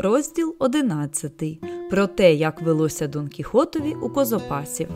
Розділ 11. Про те, як велося Дон Кіхотові у козопасів.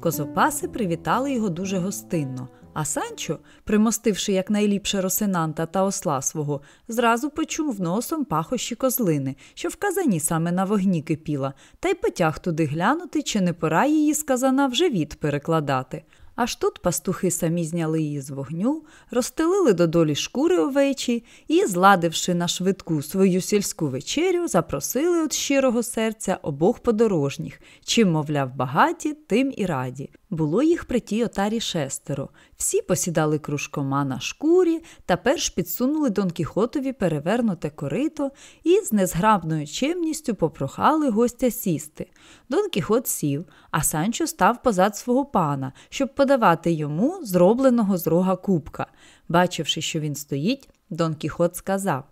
Козопаси привітали його дуже гостинно, а Санчо, примостивши якнайліпше росинанта та осла свого, зразу почув носом пахощі козлини, що в казані саме на вогні кипіла, та й потяг туди глянути, чи не пора її з казана в живіт перекладати. Аж тут пастухи самі зняли її з вогню, розстелили додолі шкури овечі і, зладивши на швидку свою сільську вечерю, запросили від щирого серця обох подорожніх, чим, мовляв, багаті, тим і раді. Було їх при тій отарі шестеро. Всі посідали кружкома на шкурі та перш підсунули Дон Кіхотові перевернуте корито і з незграбною чемністю попрохали гостя сісти. Дон Кіхот сів, а Санчо став позад свого пана, щоб подавати йому зробленого з рога кубка. Бачивши, що він стоїть, Дон Кіхот сказав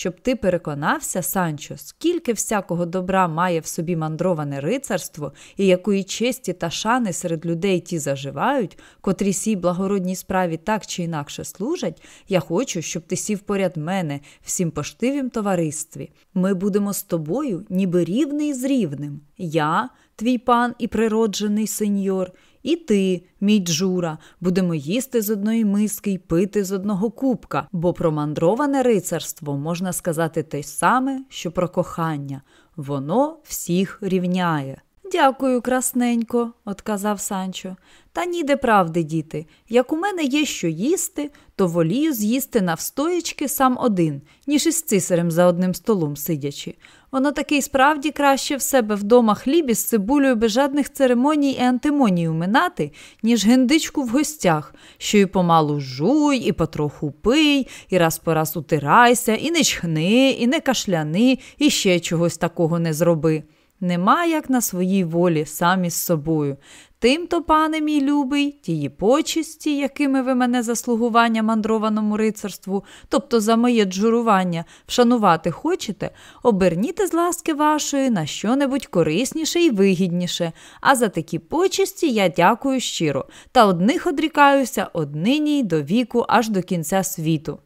щоб ти переконався, Санчо, скільки всякого добра має в собі мандроване рицарство, і якої честі та шани серед людей ті заживають, котрі сій благородній справі так чи інакше служать, я хочу, щоб ти сів поряд мене всім поштивім товаристві. Ми будемо з тобою, ніби рівний з рівним. Я, твій пан і природжений сеньор. І ти, мій Джура, будемо їсти з одної миски й пити з одного кубка, бо про мандроване рицарство можна сказати те саме, що про кохання воно всіх рівняє. Дякую, красненько, отказав Санчо. Та ніде правди, діти. Як у мене є що їсти, то волію з'їсти навстоячки сам один, ніж із цисарем за одним столом сидячи. Воно таки й справді краще в себе вдома хліб із цибулею без жадних церемоній і антимоній уминати, ніж гендичку в гостях, що й помалу жуй, і потроху пий, і раз по раз утирайся, і не чхни, і не кашляни, і ще чогось такого не зроби. Нема як на своїй волі, сам із собою. Тим-то, пане мій любий, тії почесті, якими ви мене заслугування мандрованому рицарству, тобто за моє джурування, вшанувати хочете, оберніте з ласки вашої на що-небудь корисніше і вигідніше. А за такі почесті я дякую щиро, та одних одрікаюся однині й до віку, аж до кінця світу.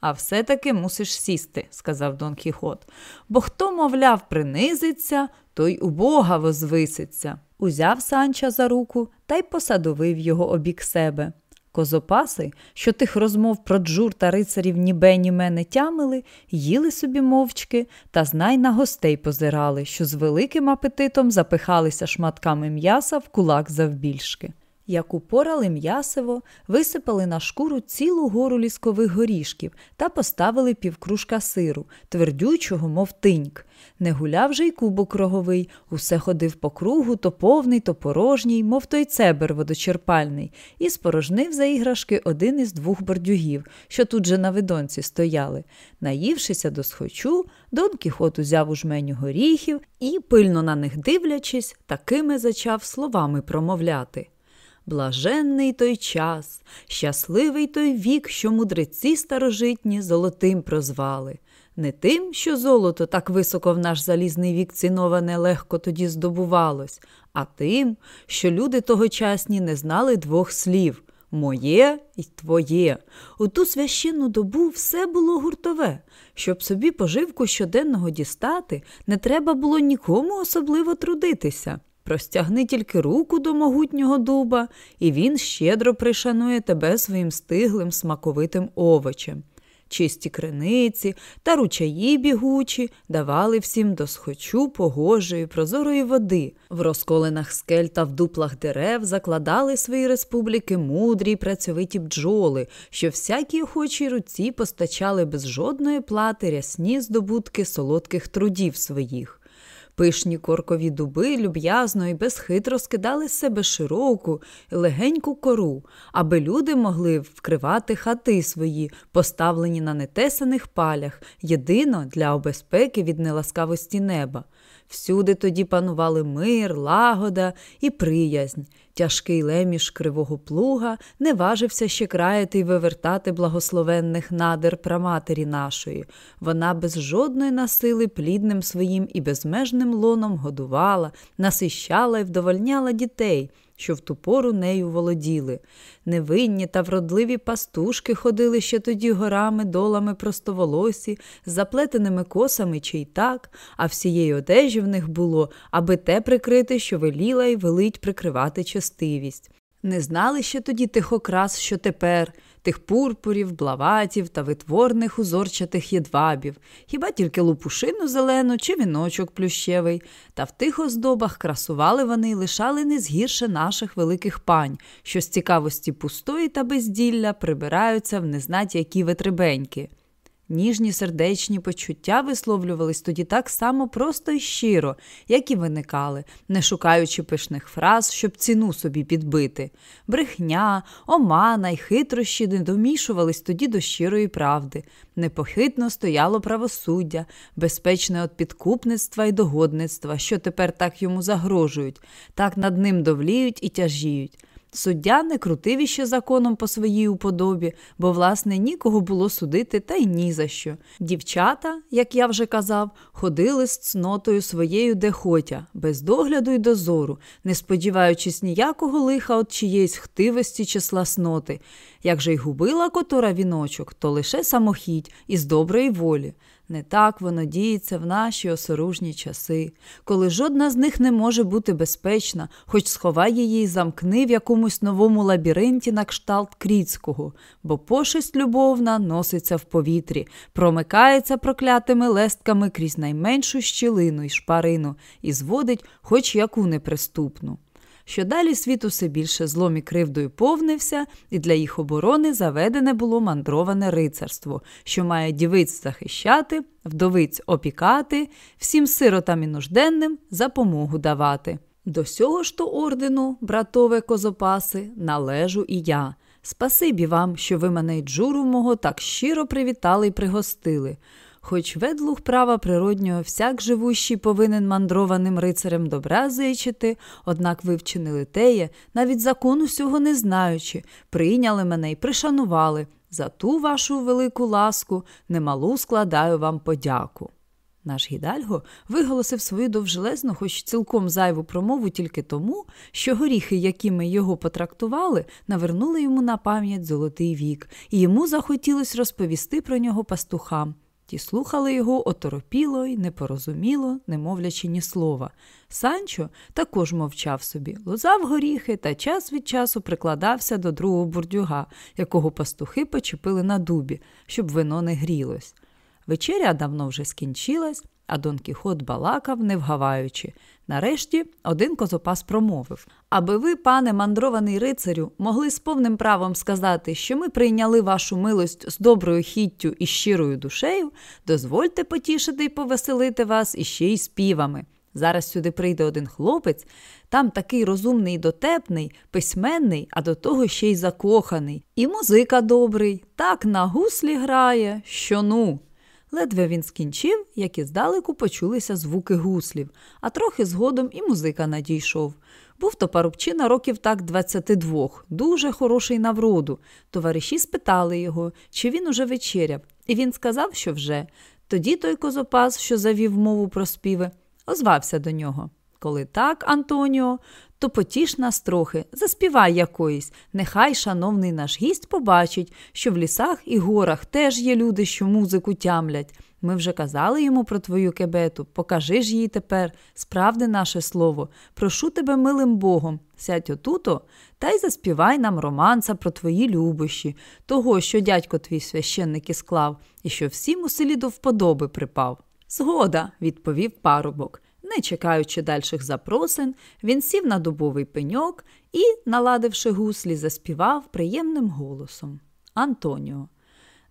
А все-таки мусиш сісти, сказав Дон Кіхот, бо хто, мовляв, принизиться, той у Бога возвиситься. Узяв Санча за руку та й посадовив його обік себе. Козопаси, що тих розмов про джур та рицарів ніби ні мене тямили, їли собі мовчки та знай на гостей позирали, що з великим апетитом запихалися шматками м'яса в кулак завбільшки. Як упорали м'ясиво, висипали на шкуру цілу гору ліскових горішків та поставили півкружка сиру, твердючого, мов тиньк. Не гуляв же й кубок роговий, усе ходив по кругу, то повний, то порожній, мов той цебер водочерпальний, і спорожнив за іграшки один із двох бордюгів, що тут же на видонці стояли. Наївшися до схочу, Дон Кіхот узяв у жменю горіхів і, пильно на них дивлячись, такими зачав словами промовляти. Блаженний той час, щасливий той вік, що мудреці старожитні золотим прозвали. Не тим, що золото так високо в наш залізний вік ціноване легко тоді здобувалось, а тим, що люди тогочасні не знали двох слів моє і твоє. У ту священну добу все було гуртове. Щоб собі поживку щоденного дістати, не треба було нікому особливо трудитися. Простягни тільки руку до могутнього дуба, і він щедро пришанує тебе своїм стиглим смаковитим овочем. Чисті криниці та ручаї бігучі давали всім до схочу погожої, прозорої води. В розколенах скель та в дуплах дерев закладали свої республіки мудрі й працьовиті бджоли, що всякій охочій руці постачали без жодної плати рясні здобутки солодких трудів своїх. Пишні коркові дуби люб'язно і безхитро скидали з себе широку легеньку кору, аби люди могли вкривати хати свої, поставлені на нетесаних палях, єдино для обезпеки від неласкавості неба. Всюди тоді панували мир, лагода і приязнь. Тяжкий леміш кривого плуга не важився ще краяти й вивертати благословенних надер праматері нашої. Вона без жодної насили плідним своїм і безмежним лоном годувала, насищала і вдовольняла дітей що в ту пору нею володіли. Невинні та вродливі пастушки ходили ще тоді горами, долами простоволосі, з заплетеними косами чи й так, а всієї одежі в них було, аби те прикрити, що веліла й велить прикривати частивість. Не знали ще тоді тих окрас, що тепер, тих пурпурів, блаватів та витворних узорчатих єдвабів, хіба тільки лупушину зелену чи віночок плющевий, та в тих оздобах красували вони й лишали не згірше наших великих пань, що з цікавості пустої та безділля прибираються в незнать які витребеньки. Ніжні сердечні почуття висловлювались тоді так само просто і щиро, як і виникали, не шукаючи пишних фраз, щоб ціну собі підбити. Брехня, омана й хитрощі не домішувались тоді до щирої правди. Непохитно стояло правосуддя, безпечне від підкупництва і догодництва, що тепер так йому загрожують, так над ним довліють і тяжіють. Суддя не крутив іще законом по своїй уподобі, бо, власне, нікого було судити та й ні за що. Дівчата, як я вже казав, ходили з цнотою своєю дехотя, без догляду й дозору, не сподіваючись ніякого лиха от чиєїсь хтивості чи сласноти. Як же й губила котора віночок, то лише самохідь із доброї волі. Не так воно діється в наші осоружні часи, коли жодна з них не може бути безпечна, хоч сховай її й замкни в якомусь новому лабіринті на кшталт Кріцького, бо пошесть любовна носиться в повітрі, промикається проклятими лестками крізь найменшу щілину й шпарину і зводить хоч яку неприступну що далі світ усе більше злом і кривдою повнився, і для їх оборони заведене було мандроване рицарство, що має дівиць захищати, вдовиць опікати, всім сиротам і нужденним запомогу давати. До сього ж то ордену, братове козопаси, належу і я. Спасибі вам, що ви мене й джуру мого так щиро привітали й пригостили. Хоч ведлух права природнього всяк живущий повинен мандрованим рицарем добра зичити, однак ви вчинили теє, навіть закону всього не знаючи, прийняли мене й пришанували. За ту вашу велику ласку немалу складаю вам подяку. Наш гідальго виголосив свою довжелезну, хоч цілком зайву промову тільки тому, що горіхи, якими його потрактували, навернули йому на пам'ять золотий вік, і йому захотілося розповісти про нього пастухам. Ті слухали його оторопіло й непорозуміло, не мовлячи ні слова. Санчо також мовчав собі, лузав горіхи та час від часу прикладався до другого бурдюга, якого пастухи почепили на дубі, щоб вино не грілось. Вечеря давно вже скінчилась, а Дон Кіхот балакав, не вгаваючи. Нарешті один козопас промовив Аби ви, пане мандрований рицарю, могли з повним правом сказати, що ми прийняли вашу милость з доброю хіттю і щирою душею, дозвольте потішити і повеселити вас іще й співами. Зараз сюди прийде один хлопець, там такий розумний і дотепний, письменний, а до того ще й закоханий. І музика добрий, так на гуслі грає, що ну. Ледве він скінчив, як і здалеку почулися звуки гуслів, а трохи згодом і музика надійшов. Був то парубчина років так 22, дуже хороший на вроду. Товариші спитали його, чи він уже вечеряв, і він сказав, що вже. Тоді той козопас, що завів мову про співи, озвався до нього. Коли так, Антоніо, то потіш нас трохи, заспівай якоїсь. Нехай, шановний наш гість, побачить, що в лісах і горах теж є люди, що музику тямлять. Ми вже казали йому про твою кебету, покажи ж їй тепер, справди наше слово. Прошу тебе милим Богом, сядь отуто та й заспівай нам романса про твої любощі, того, що дядько твій священник і склав, і що всім у селі до вподоби припав. Згода, відповів парубок. Не чекаючи дальших запросин, він сів на дубовий пеньок і, наладивши гуслі, заспівав приємним голосом. Антоніо,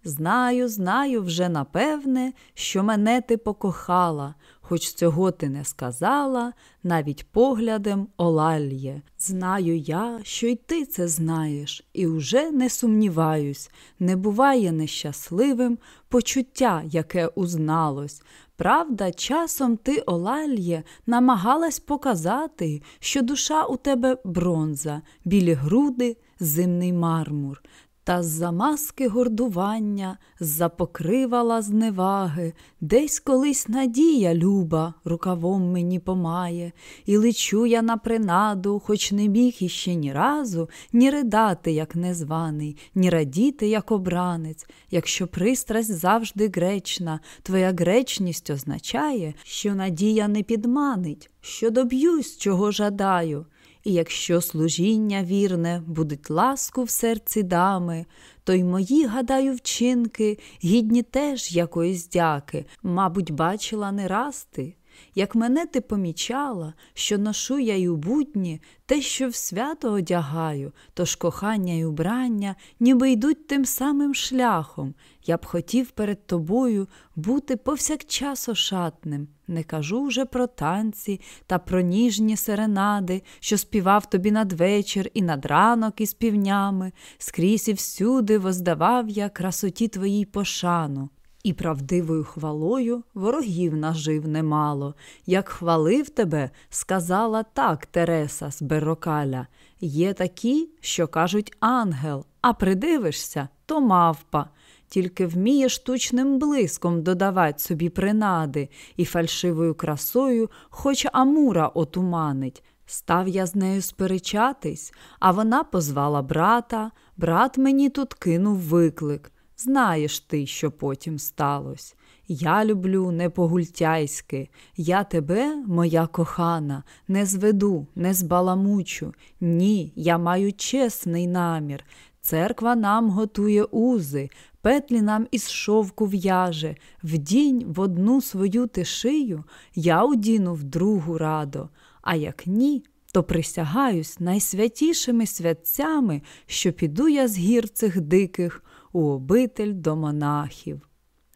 знаю, знаю вже напевне, що мене ти покохала, хоч цього ти не сказала, навіть поглядом олальє. Знаю я, що й ти це знаєш, і уже не сумніваюсь, не буває нещасливим почуття, яке узналось. Правда, часом ти, Олальє, намагалась показати, що душа у тебе бронза, білі груди, зимний мармур. Та з-за маски гордування, з-за покривала зневаги, десь колись надія люба рукавом мені помає, і лечу я на принаду, хоч не міг іще ні разу, ні ридати, як незваний, ні радіти, як обранець. Якщо пристрасть завжди гречна, твоя гречність означає, що надія не підманить, що доб'юсь, чого жадаю. І якщо служіння вірне будуть ласку в серці дами, то й мої, гадаю, вчинки гідні теж якоїсь дяки, мабуть, бачила не раз ти. Як мене ти помічала, що ношу я й у будні те, що в свято одягаю, тож кохання й убрання, ніби йдуть тим самим шляхом. Я б хотів перед тобою бути повсякчас ошатним. Не кажу вже про танці та про ніжні серенади, що співав тобі надвечір і над ранок із півнями, скрізь і всюди воздавав я красоті твоїй пошану. І правдивою хвалою ворогів нажив немало. Як хвалив тебе, сказала так Тереса з Берокаля. Є такі, що кажуть ангел, а придивишся, то мавпа. Тільки вміє штучним блиском додавать собі принади і фальшивою красою, хоч Амура отуманить. Став я з нею сперечатись, а вона позвала брата, брат мені тут кинув виклик. Знаєш ти, що потім сталося. Я люблю не по-гультяйськи, я тебе, моя кохана, не зведу, не збаламучу. Ні, я маю чесний намір. Церква нам готує узи, петлі нам із шовку в'яже, вдінь в одну свою тишию, я удіну в другу радо, а як ні, то присягаюсь найсвятішими святцями, що піду я з гір цих диких у обитель до монахів.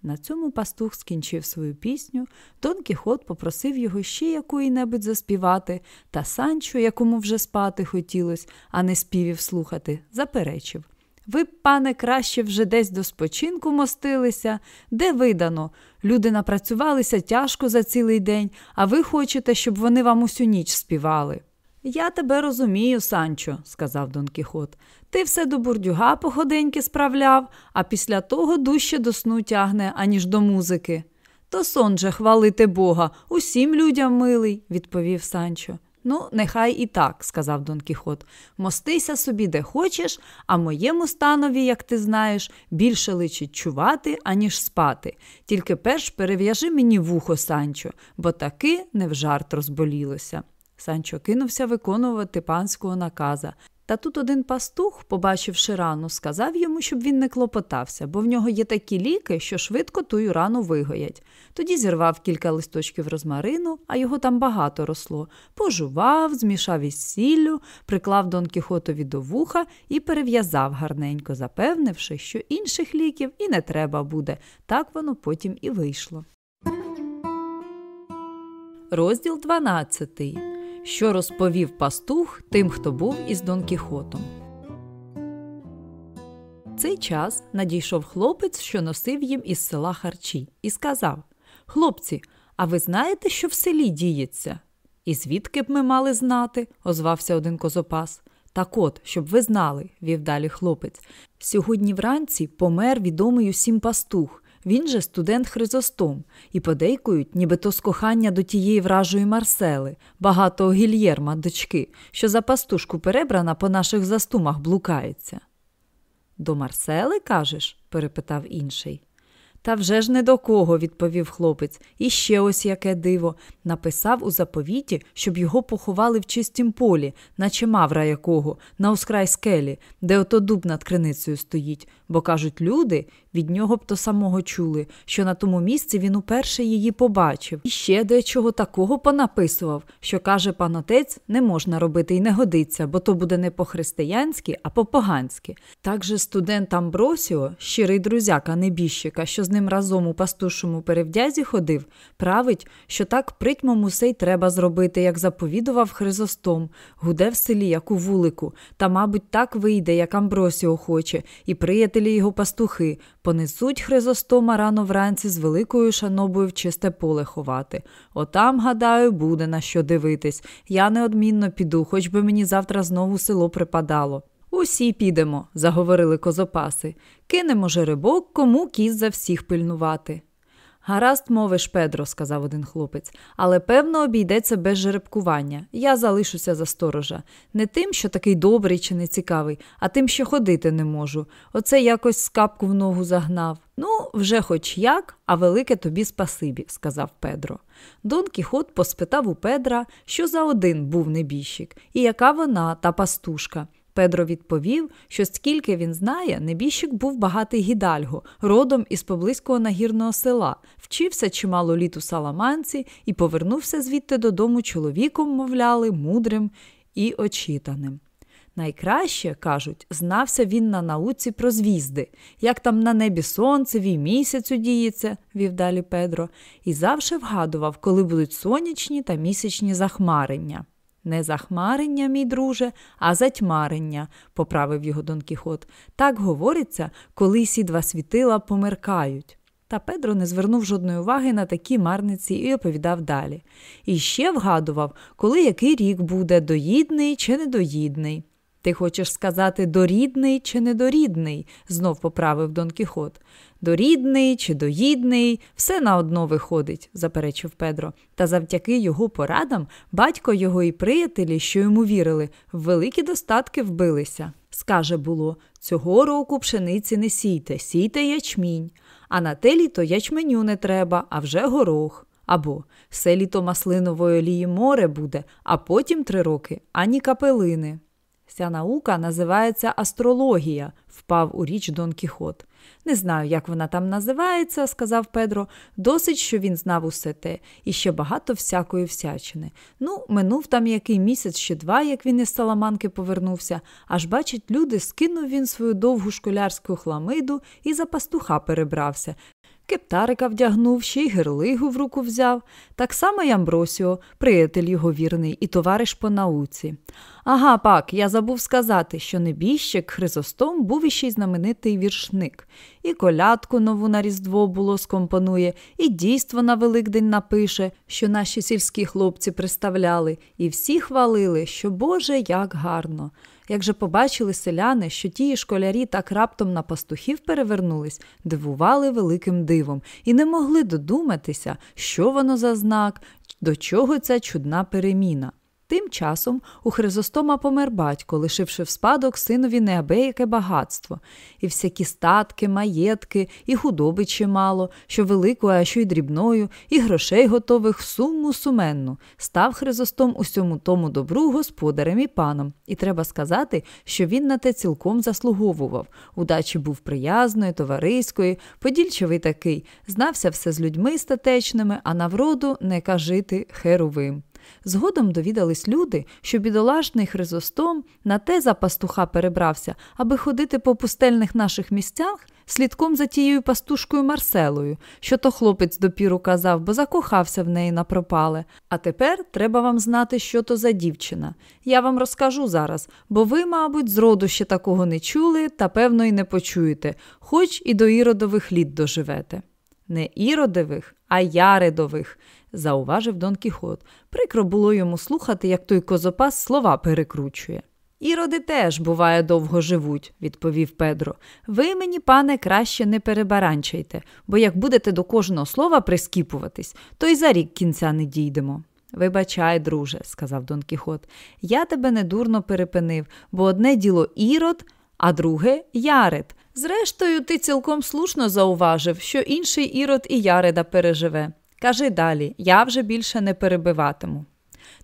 На цьому пастух скінчив свою пісню, Дон Кіхот попросив його ще якої-небудь заспівати, та Санчо, якому вже спати хотілось, а не співів слухати, заперечив. Ви, пане, краще вже десь до спочинку мостилися, де видано. Люди напрацювалися тяжко за цілий день, а ви хочете, щоб вони вам усю ніч співали. Я тебе розумію, Санчо, сказав Дон Кіхот. Ти все до бурдюга походеньки справляв, а після того дужче до сну тягне, аніж до музики. То сон же хвалити Бога, усім людям милий, відповів Санчо. Ну, нехай і так, сказав Дон Кіхот. Мостися собі де хочеш, а моєму станові, як ти знаєш, більше личить чувати, аніж спати. Тільки перш перев'яжи мені вухо, Санчо, бо таки не в жарт розболілося. Санчо кинувся виконувати панського наказа. Та тут один пастух, побачивши рану, сказав йому, щоб він не клопотався, бо в нього є такі ліки, що швидко тую рану вигоять. Тоді зірвав кілька листочків розмарину, а його там багато росло, пожував, змішав із сіллю, приклав Дон Кіхотові до вуха і перев'язав гарненько, запевнивши, що інших ліків і не треба буде. Так воно потім і вийшло. Розділ 12 що розповів пастух тим, хто був із Дон Кіхотом. Цей час надійшов хлопець, що носив їм із села харчі, і сказав Хлопці, а ви знаєте, що в селі діється? І звідки б ми мали знати? озвався один козопас. Так от, щоб ви знали, вів далі хлопець. Сьогодні вранці помер відомий усім пастух. Він же студент Хризостом, і подейкують, нібито з кохання до тієї вражої Марсели, багатого гільєрма, дочки, що за пастушку перебрана по наших застумах блукається. До Марсели, кажеш? перепитав інший. Та вже ж не до кого, відповів хлопець. І ще ось яке диво. Написав у заповіті, щоб його поховали в чистім полі, наче мавра якого, на ускрай скелі, де ото дуб над криницею стоїть. Бо кажуть, люди від нього б то самого чули, що на тому місці він уперше її побачив. І ще дечого такого понаписував, що каже пан отець, не можна робити і не годиться, бо то буде не по-християнськи, а по-поганськи. Так же студент Амбросіо, щирий друзяка небіжчика, що з ним разом у пастушому перевдязі ходив, править, що так притьмом усе й треба зробити, як заповідував Хризостом, гуде в селі, як у вулику, та, мабуть, так вийде, як Амбросіо хоче, і приятелі його пастухи понесуть Хризостома рано вранці з великою шанобою в чисте поле ховати. Отам, гадаю, буде на що дивитись. Я неодмінно піду, хоч би мені завтра знову село припадало. Усі підемо, заговорили козопаси. Кинемо жеребок, кому кіз за всіх пильнувати. Гаразд, мовиш, Педро, сказав один хлопець, але певно обійдеться без жеребкування. Я залишуся за сторожа. Не тим, що такий добрий чи нецікавий, а тим, що ходити не можу. Оце якось скапку в ногу загнав. Ну, вже хоч як, а велике тобі спасибі, сказав Педро. Дон Кіхот поспитав у Педра, що за один був небіжчик, і яка вона, та пастушка. Педро відповів, що скільки він знає, небіжчик був багатий гідальго, родом із поблизького нагірного села, вчився чимало літ у Саламанці і повернувся звідти додому чоловіком, мовляли, мудрим і очитаним. Найкраще, кажуть, знався він на науці про звізди, як там на небі сонце, вій місяць удіється, вів далі Педро, і завше вгадував, коли будуть сонячні та місячні захмарення. Не захмарення, мій друже, а затьмарення, поправив його Дон Кіхот. Так говориться, коли сі два світила померкають. Та Педро не звернув жодної уваги на такі марниці і оповідав далі. І ще вгадував, коли який рік буде доїдний чи недоїдний. Ти хочеш сказати дорідний чи недорідний, знов поправив Дон Кіхот. Дорідний чи доїдний, все на одно виходить, заперечив Педро. Та завдяки його порадам батько його і приятелі, що йому вірили, в великі достатки вбилися. Скаже було цього року пшениці не сійте, сійте ячмінь, а на те літо ячменю не треба, а вже горох. Або все літо маслинової олії море буде, а потім три роки ані капелини. Ця наука називається астрологія, впав у річ Дон Кіхот. Не знаю, як вона там називається, сказав Педро. Досить, що він знав усе те, і ще багато всякої всячини. Ну, минув там який місяць чи два, як він із Саламанки повернувся, аж бачить, люди, скинув він свою довгу школярську хламиду і за пастуха перебрався. Кептарика вдягнув, ще й герлигу в руку взяв. Так само й Амбросіо, приятель його вірний і товариш по науці. Ага, пак, я забув сказати, що небіжчик Хризостом був іще й знаменитий віршник. І колядку нову на Різдво було скомпонує, і дійство на Великдень напише, що наші сільські хлопці приставляли, і всі хвалили, що Боже, як гарно. Як же побачили селяни, що ті школярі так раптом на пастухів перевернулись, дивували великим дивом і не могли додуматися, що воно за знак, до чого ця чудна переміна. Тим часом у Хризостома помер батько, лишивши в спадок синові неабияке багатство, і всякі статки, маєтки, і худоби чимало, що великою, а що й дрібною, і грошей готових суму суменну. Став Хризостом усьому тому добру господарем і паном. І треба сказати, що він на те цілком заслуговував. Удачі був приязною, товариською, подільчивий такий, знався все з людьми статечними, а на вроду не кажити херовим. Згодом довідались люди, що бідолашний Хризостом на те за пастуха перебрався, аби ходити по пустельних наших місцях слідком за тією пастушкою Марселою, що то хлопець допіру казав, бо закохався в неї на пропале. А тепер треба вам знати, що то за дівчина. Я вам розкажу зараз, бо ви, мабуть, зроду ще такого не чули та, певно, й не почуєте, хоч і до іродових літ доживете. Не іродових, а яридових, зауважив Дон Кіхот. Прикро було йому слухати, як той козопас слова перекручує. Іроди теж, буває, довго живуть, відповів Педро. Ви мені, пане, краще не перебаранчайте, бо як будете до кожного слова прискіпуватись, то й за рік кінця не дійдемо. Вибачай, друже, сказав Дон Кіхот, я тебе недурно перепинив, бо одне діло ірод, а друге яред. Зрештою, ти цілком слушно зауважив, що інший ірод і яреда переживе. Кажи далі, я вже більше не перебиватиму.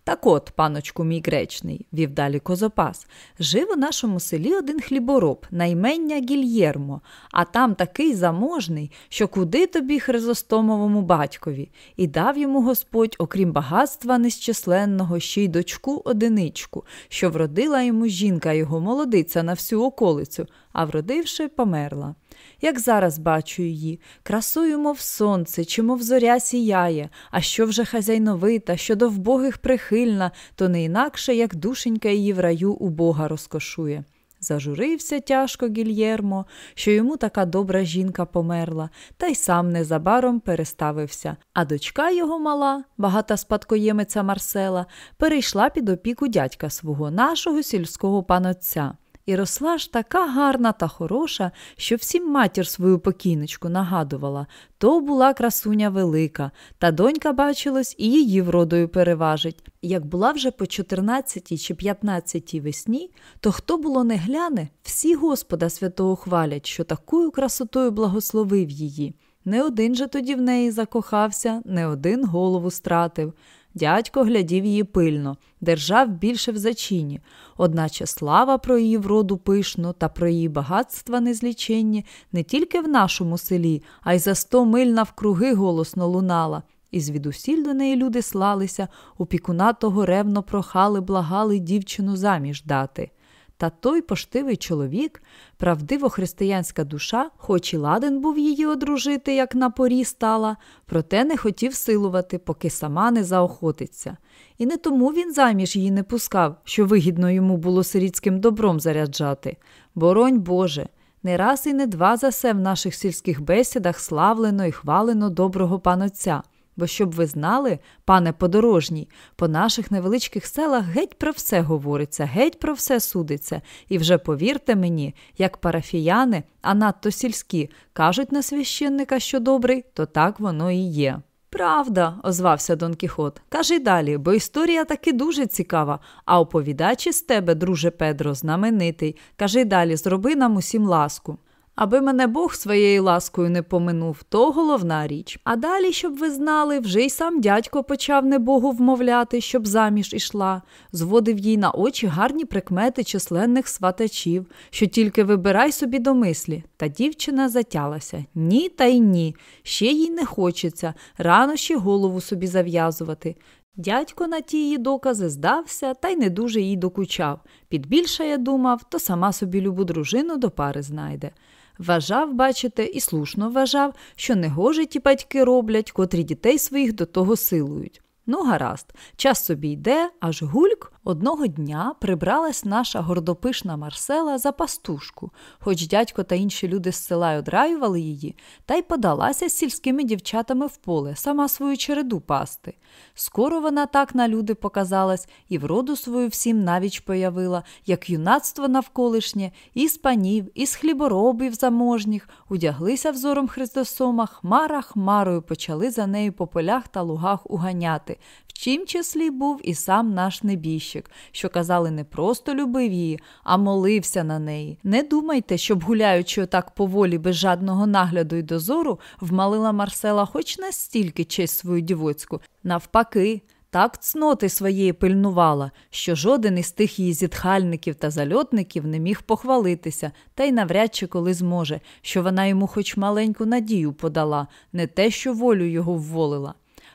Так от, паночку мій гречний, вів далі козопас, жив у нашому селі один хлібороб, наймення Гільєрмо, а там такий заможний, що куди тобі хризостомовому батькові, і дав йому Господь, окрім багатства нещисленного, ще й дочку одиничку, що вродила йому жінка його молодиця на всю околицю, а вродивши, померла. Як зараз бачу її, красою, мов сонце, чи мов зоря сіяє, а що вже хазяйновита, що до вбогих прихильна, то не інакше, як душенька її в раю у Бога розкошує. Зажурився тяжко гільєрмо, що йому така добра жінка померла, та й сам незабаром переставився. А дочка його мала, багата спадкоємиця Марсела, перейшла під опіку дядька свого, нашого сільського панотця. І росла ж така гарна та хороша, що всім матір свою покійничку нагадувала то була красуня велика, та донька бачилось і її вродою переважить. Як була вже по 14 чи 15 весні, то хто було не гляне, всі Господа святого хвалять, що такою красотою благословив її. Не один же тоді в неї закохався, не один голову стратив. Дядько глядів її пильно, держав більше в зачині, одначе слава про її вроду пишну та про її багатства незліченні не тільки в нашому селі, а й за сто миль навкруги голосно лунала. І звідусіль до неї люди слалися, опікуна того ревно прохали, благали дівчину заміж дати. Та той поштивий чоловік, правдиво християнська душа, хоч і ладен був її одружити, як на порі стала, проте не хотів силувати, поки сама не заохотиться. І не тому він заміж її не пускав, що вигідно йому було сирітським добром заряджати. Боронь Боже, не раз і не два за се в наших сільських бесідах славлено і хвалено доброго панотця. Бо щоб ви знали, пане подорожній, по наших невеличких селах геть про все говориться, геть про все судиться, і вже повірте мені, як парафіяни, а надто сільські, кажуть на священника, що добрий, то так воно і є. Правда, озвався Дон Кіхот. Кажи далі, бо історія таки дуже цікава, а оповідач із тебе, друже Педро, знаменитий. Кажи далі, зроби нам усім ласку. Аби мене Бог своєю ласкою не поминув, то головна річ. А далі, щоб ви знали, вже й сам дядько почав небогу вмовляти, щоб заміж ішла, зводив їй на очі гарні прикмети численних сватачів, що тільки вибирай собі до мислі. Та дівчина затялася ні, та й ні. Ще їй не хочеться, рано ще голову собі зав'язувати. Дядько на ті її докази здався та й не дуже їй докучав. Підбільше я думав, то сама собі любу дружину до пари знайде. Вважав, бачите, і слушно вважав, що негоже ті батьки роблять, котрі дітей своїх до того силують. Ну, гаразд, час собі йде, аж гульк одного дня прибралась наша гордопишна Марсела за пастушку, хоч дядько та інші люди з села й одраювали її, та й подалася з сільськими дівчатами в поле, сама свою череду пасти. Скоро вона так на люди показалась і вроду свою всім навіч появила, як юнацтво навколишнє, і з панів, і з хліборобів заможніх, удяглися взором Христосома, хмара хмарою почали за нею по полях та лугах уганяти, в чим числі був і сам наш небіжчик, що казали, не просто любив її, а молився на неї. Не думайте, щоб, гуляючи отак поволі без жадного нагляду й дозору, вмалила Марсела хоч настільки честь свою дівоцьку. Навпаки, так цноти своєї пильнувала, що жоден із тих її зітхальників та зальотників не міг похвалитися, та й навряд чи коли зможе, що вона йому хоч маленьку надію подала, не те, що волю його вволила.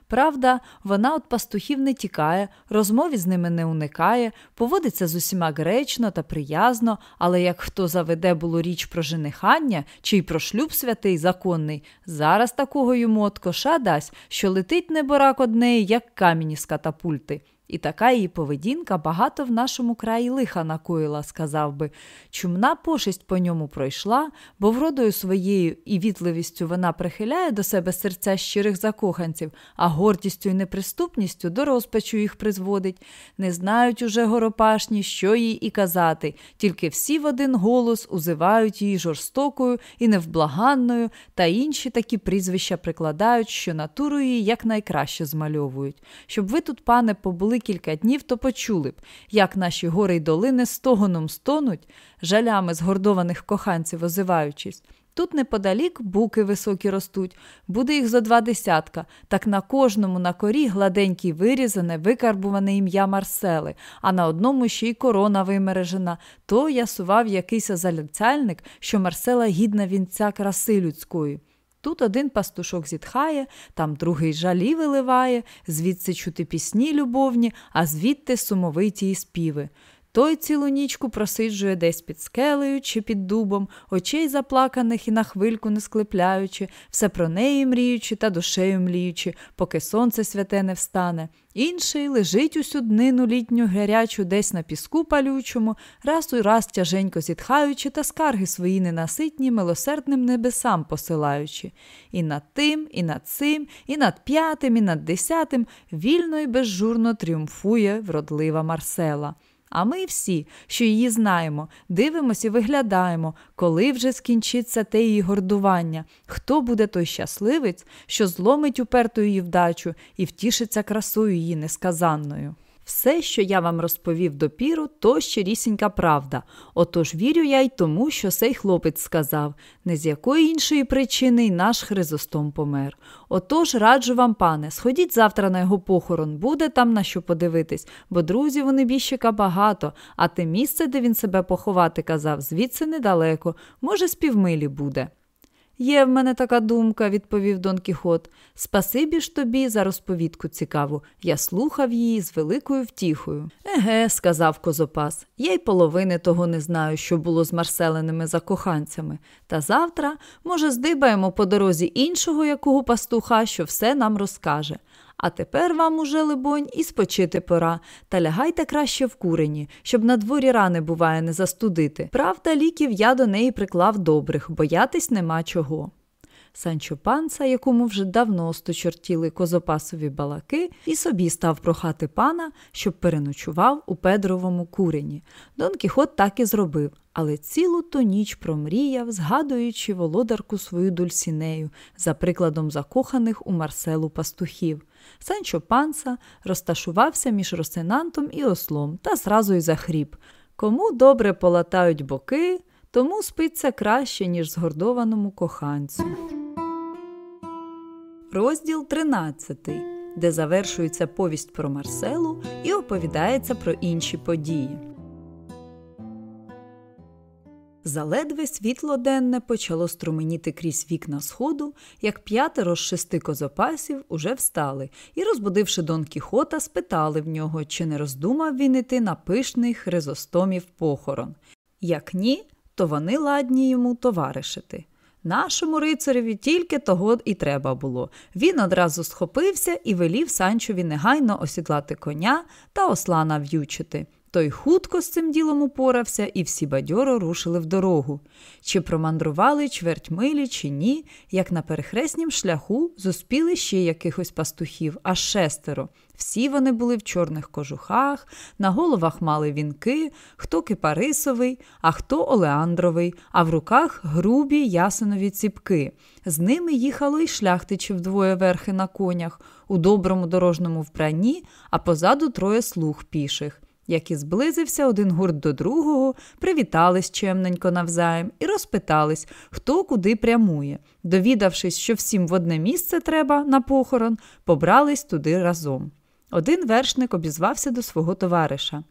Правда, вона от пастухів не тікає, розмові з ними не уникає, поводиться з усіма гречно та приязно, але як хто заведе було річ про женихання чи й про шлюб святий законний, зараз такого йому от коша дасть, що летить неборак однеї, як камінь з катапульти. І така її поведінка багато в нашому краї лиха накоїла, сказав би. Чумна пошесть по ньому пройшла, бо вродою своєю і вітливістю вона прихиляє до себе серця щирих закоханців, а гордістю і неприступністю до розпачу їх призводить. Не знають уже горопашні, що їй і казати, тільки всі в один голос узивають її жорстокою і невблаганною, та інші такі прізвища прикладають, що натуру її якнайкраще змальовують. Щоб ви тут, пане, побули жили кілька днів, то почули б, як наші гори й долини стогоном стонуть, жалями згордованих коханців озиваючись. Тут неподалік буки високі ростуть, буде їх зо два десятка, так на кожному на корі гладенький вирізане, викарбуване ім'я Марсели, а на одному ще й корона вимережена. То ясував якийсь залицяльник, що Марсела гідна вінця краси людської. Тут один пастушок зітхає, там другий жалі виливає, звідси чути пісні любовні, а звідти сумовиті і співи. Той цілу нічку просиджує десь під скелею чи під дубом, очей заплаканих і на хвильку не склепляючи, все про неї мріючи та душею мліючи, поки сонце святе не встане. Інший лежить усю днину літню гарячу десь на піску палючому, раз у раз тяженько зітхаючи та скарги свої ненаситні милосердним небесам посилаючи. І над тим, і над цим, і над п'ятим, і над десятим вільно і безжурно тріумфує вродлива Марсела. А ми всі, що її знаємо, дивимося і виглядаємо, коли вже скінчиться те її гордування, хто буде той щасливець, що зломить уперту її вдачу і втішиться красою її несказанною. Все, що я вам розповів допіру, то щирісінька правда. Отож вірю я й тому, що сей хлопець сказав, не з якої іншої причини й наш Хризостом помер. Отож раджу вам, пане, сходіть завтра на його похорон, буде там на що подивитись, бо друзів у небіжчика багато, а те місце, де він себе поховати казав, звідси недалеко, може, з півмилі буде. Є в мене така думка, відповів Дон Кіхот. Спасибі ж тобі за розповідку цікаву. Я слухав її з великою втіхою. Еге, сказав Козопас, я й половини того не знаю, що було з марселеними закоханцями. Та завтра, може, здибаємо по дорозі іншого якого пастуха, що все нам розкаже. А тепер вам уже, либонь, і спочити пора, та лягайте краще в курені, щоб на дворі рани буває не застудити. Правда, ліків я до неї приклав добрих, боятись нема чого. Санчо панца, якому вже давно сточортіли козопасові балаки, і собі став прохати пана, щоб переночував у Педровому курені. Дон Кіхот так і зробив, але цілу ту ніч промріяв, згадуючи володарку свою дульсінею, за прикладом закоханих у Марселу пастухів. Санчо панса розташувався між Росинантом і ослом та зразу й захріп. Кому добре полатають боки, тому спиться краще, ніж згордованому коханцю. Розділ 13, де завершується повість про Марселу і оповідається про інші події. Заледве світло денне почало струменіти крізь вікна сходу, як п'ятеро з шести козопасів уже встали і, розбудивши Дон Кіхота, спитали в нього, чи не роздумав він іти на пишний хризостомів похорон. Як ні, то вони ладні йому товаришити. Нашому рицареві тільки того і треба було. Він одразу схопився і велів Санчові негайно осідлати коня та осла нав'ючити. Той хутко з цим ділом упорався, і всі бадьоро рушили в дорогу. Чи промандрували чверть милі, чи ні, як на перехреснім шляху зуспіли ще якихось пастухів, аж шестеро. Всі вони були в чорних кожухах, на головах мали вінки, хто кипарисовий, а хто олеандровий, а в руках грубі ясенові ціпки. З ними їхало й шляхтичі вдвоє верхи на конях, у доброму дорожньому вбранні, а позаду троє слуг піших. Як і зблизився один гурт до другого, привітались чемненько навзаєм і розпитались, хто куди прямує. Довідавшись, що всім в одне місце треба на похорон, побрались туди разом. Один вершник обізвався до свого товариша.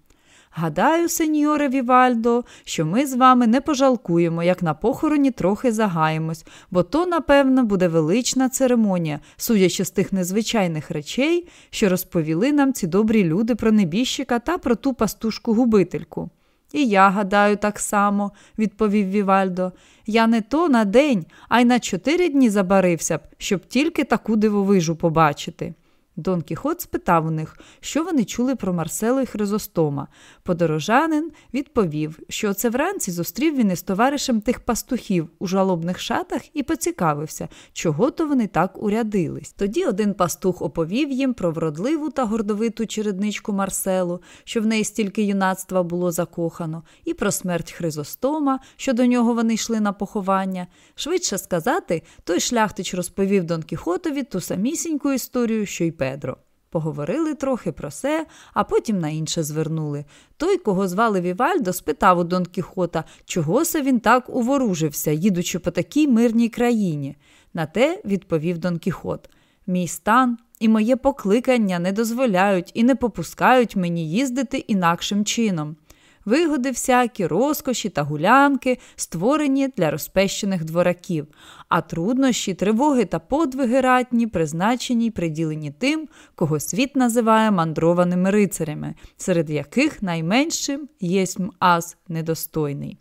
Гадаю, сеньоре Вівальдо, що ми з вами не пожалкуємо, як на похороні трохи загаємось, бо то, напевно, буде велична церемонія, судячи з тих незвичайних речей, що розповіли нам ці добрі люди про небіжчика та про ту пастушку-губительку. І я гадаю так само, відповів Вівальдо. Я не то на день, а й на чотири дні забарився б, щоб тільки таку дивовижу побачити. Дон Кіхот спитав у них, що вони чули про Марселу і Хризостома. Подорожанин відповів, що це вранці зустрів він із товаришем тих пастухів у жалобних шатах і поцікавився, чого то вони так урядились. Тоді один пастух оповів їм про вродливу та гордовиту чередничку Марселу, що в неї стільки юнацтва було закохано, і про смерть Хризостома, що до нього вони йшли на поховання. Швидше сказати, той шляхтич розповів Дон Кіхотові ту самісіньку історію, що й Педро. Поговорили трохи про це, а потім на інше звернули. Той, кого звали Вівальдо, спитав у Дон Кіхота, чого се він так уворужився, їдучи по такій мирній країні. На те відповів Дон Кіхот. Мій стан і моє покликання не дозволяють і не попускають мені їздити інакшим чином вигоди всякі, розкоші та гулянки, створені для розпещених двораків, а труднощі, тривоги та подвиги ратні, призначені й приділені тим, кого світ називає мандрованими рицарями, серед яких найменшим єсмь ас недостойний.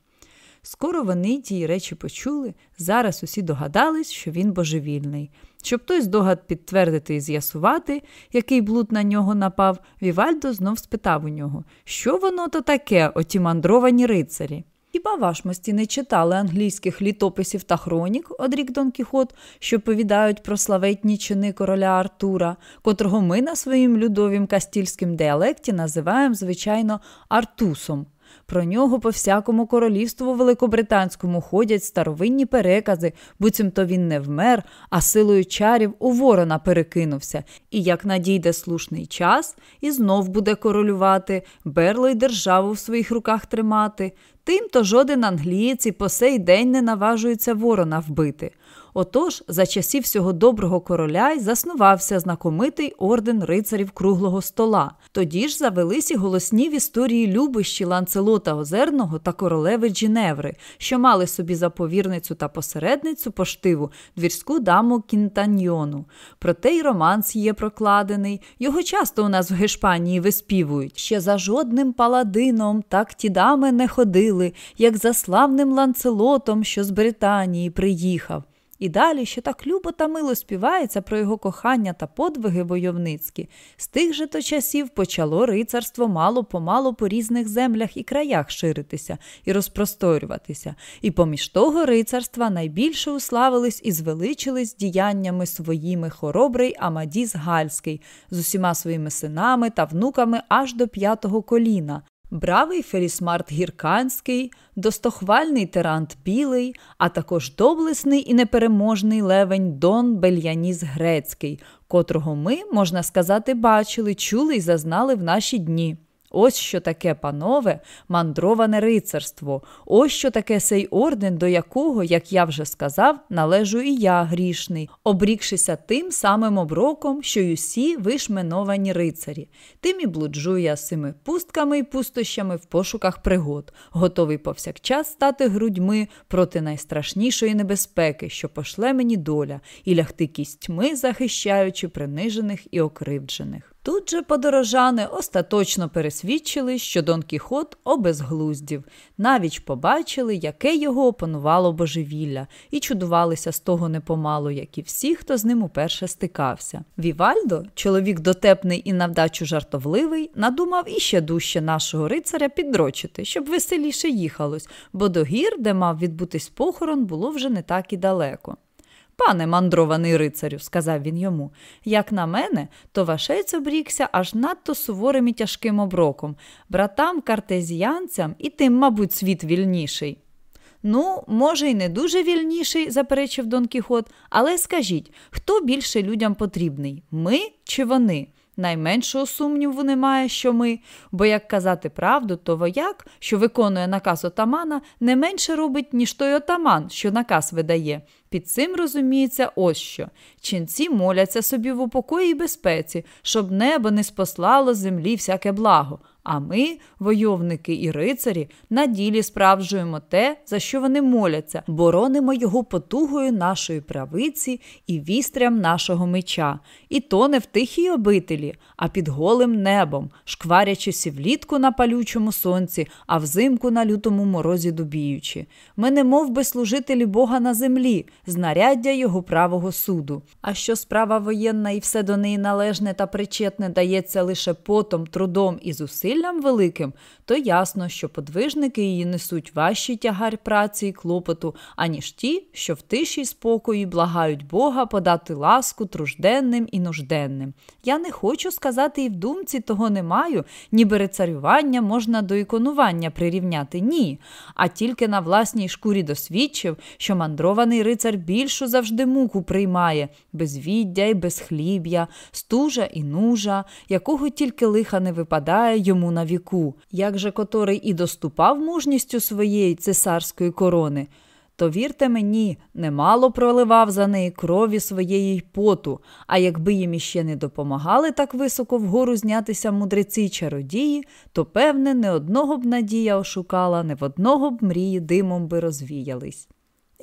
Скоро вони ті речі почули, зараз усі догадались, що він божевільний. Щоб той здогад підтвердити і з'ясувати, який блуд на нього напав, Вівальдо знов спитав у нього, що воно то таке, оті мандровані рицарі. Хіба вашмості не читали англійських літописів та хронік, одрік Дон Кіхот, що повідають про славетні чини короля Артура, котрого ми на своїм людовім кастільським діалекті називаємо, звичайно, Артусом. Про нього по всякому королівству Великобританському ходять старовинні перекази, буцімто він не вмер, а силою чарів у ворона перекинувся, і як надійде слушний час, і знов буде королювати, берло й державу в своїх руках тримати. Тим то жоден англієць і по сей день не наважується ворона вбити. Отож, за часів всього доброго короля й заснувався знакомитий орден рицарів круглого стола. Тоді ж завелись і голосні в історії любищі Ланцелота Озерного та королеви Джіневри, що мали собі за повірницю та посередницю поштиву двірську даму Кінтаньйону. Проте й романс є прокладений. Його часто у нас в Гешпанії виспівують. Ще за жодним паладином так ті дами не ходили, як за славним ланцелотом, що з Британії приїхав. І далі, що так любо та мило співається про його кохання та подвиги войовницькі, з тих же то часів почало рицарство мало помалу по різних землях і краях ширитися і розпросторюватися, і поміж того рицарства найбільше уславились і звеличились діяннями своїми хоробрий Амадіс Гальський з усіма своїми синами та внуками аж до п'ятого коліна бравий Фелісмарт Гірканський, достохвальний Терант Білий, а також доблесний і непереможний левень Дон Бельяніс Грецький, котрого ми, можна сказати, бачили, чули і зазнали в наші дні. Ось що таке, панове, мандроване рицарство, ось що таке сей орден, до якого, як я вже сказав, належу і я грішний, обрікшися тим самим оброком, що й усі вишменовані рицарі. Тим і блуджу я сими пустками і пустощами в пошуках пригод, готовий повсякчас стати грудьми проти найстрашнішої небезпеки, що пошле мені доля, і лягти кістьми, захищаючи принижених і окривджених. Тут же подорожани остаточно пересвідчили, що Дон Кіхот обезглуздів, навіть побачили, яке його опанувало божевілля, і чудувалися з того непомалу, як і всі, хто з ним уперше стикався. Вівальдо, чоловік дотепний і навдачу жартовливий, надумав іще дужче нашого рицаря піддрочити, щоб веселіше їхалось, бо до гір, де мав відбутись похорон, було вже не так і далеко. Пане мандрований рицарю, сказав він йому, як на мене, то вашець обрікся аж надто суворим і тяжким оброком, братам картезіянцям і тим, мабуть, світ вільніший. Ну, може, й не дуже вільніший, заперечив Дон Кіхот, але скажіть, хто більше людям потрібний ми чи вони? Найменшого сумніву немає, що ми, бо як казати правду, то вояк, що виконує наказ отамана, не менше робить, ніж той отаман, що наказ видає. Під цим розуміється ось що. Ченці моляться собі в упокої і безпеці, щоб небо не спослало землі всяке благо. А ми, войовники і рицарі, на ділі справджуємо те, за що вони моляться, боронимо його потугою нашої правиці і вістрям нашого меча. І то не в тихій обителі, а під голим небом, шкварячись влітку на палючому сонці, а взимку на лютому морозі дубіючи. Ми не мов би служителі Бога на землі, знаряддя його правого суду. А що справа воєнна і все до неї належне та причетне дається лише потом, трудом і зусиллям великим, то ясно, що подвижники її несуть важчий тягар праці і клопоту, аніж ті, що в тиші й спокої благають Бога подати ласку тружденним і нужденним. Я не хочу сказати і в думці того не маю, ніби рецарювання можна до іконування прирівняти. Ні. А тільки на власній шкурі досвідчив, що мандрований рицар більшу завжди муку приймає, безвіддя й безхліб'я, стужа і нужа, якого тільки лиха не випадає йому на віку, як же котрий і доступав мужністю своєї цесарської корони. То вірте мені, немало проливав за неї крові своєї поту, а якби їм іще не допомагали так високо вгору знятися мудреці й чародії, то, певне, не одного б надія ошукала, не в одного б мрії димом би розвіялись.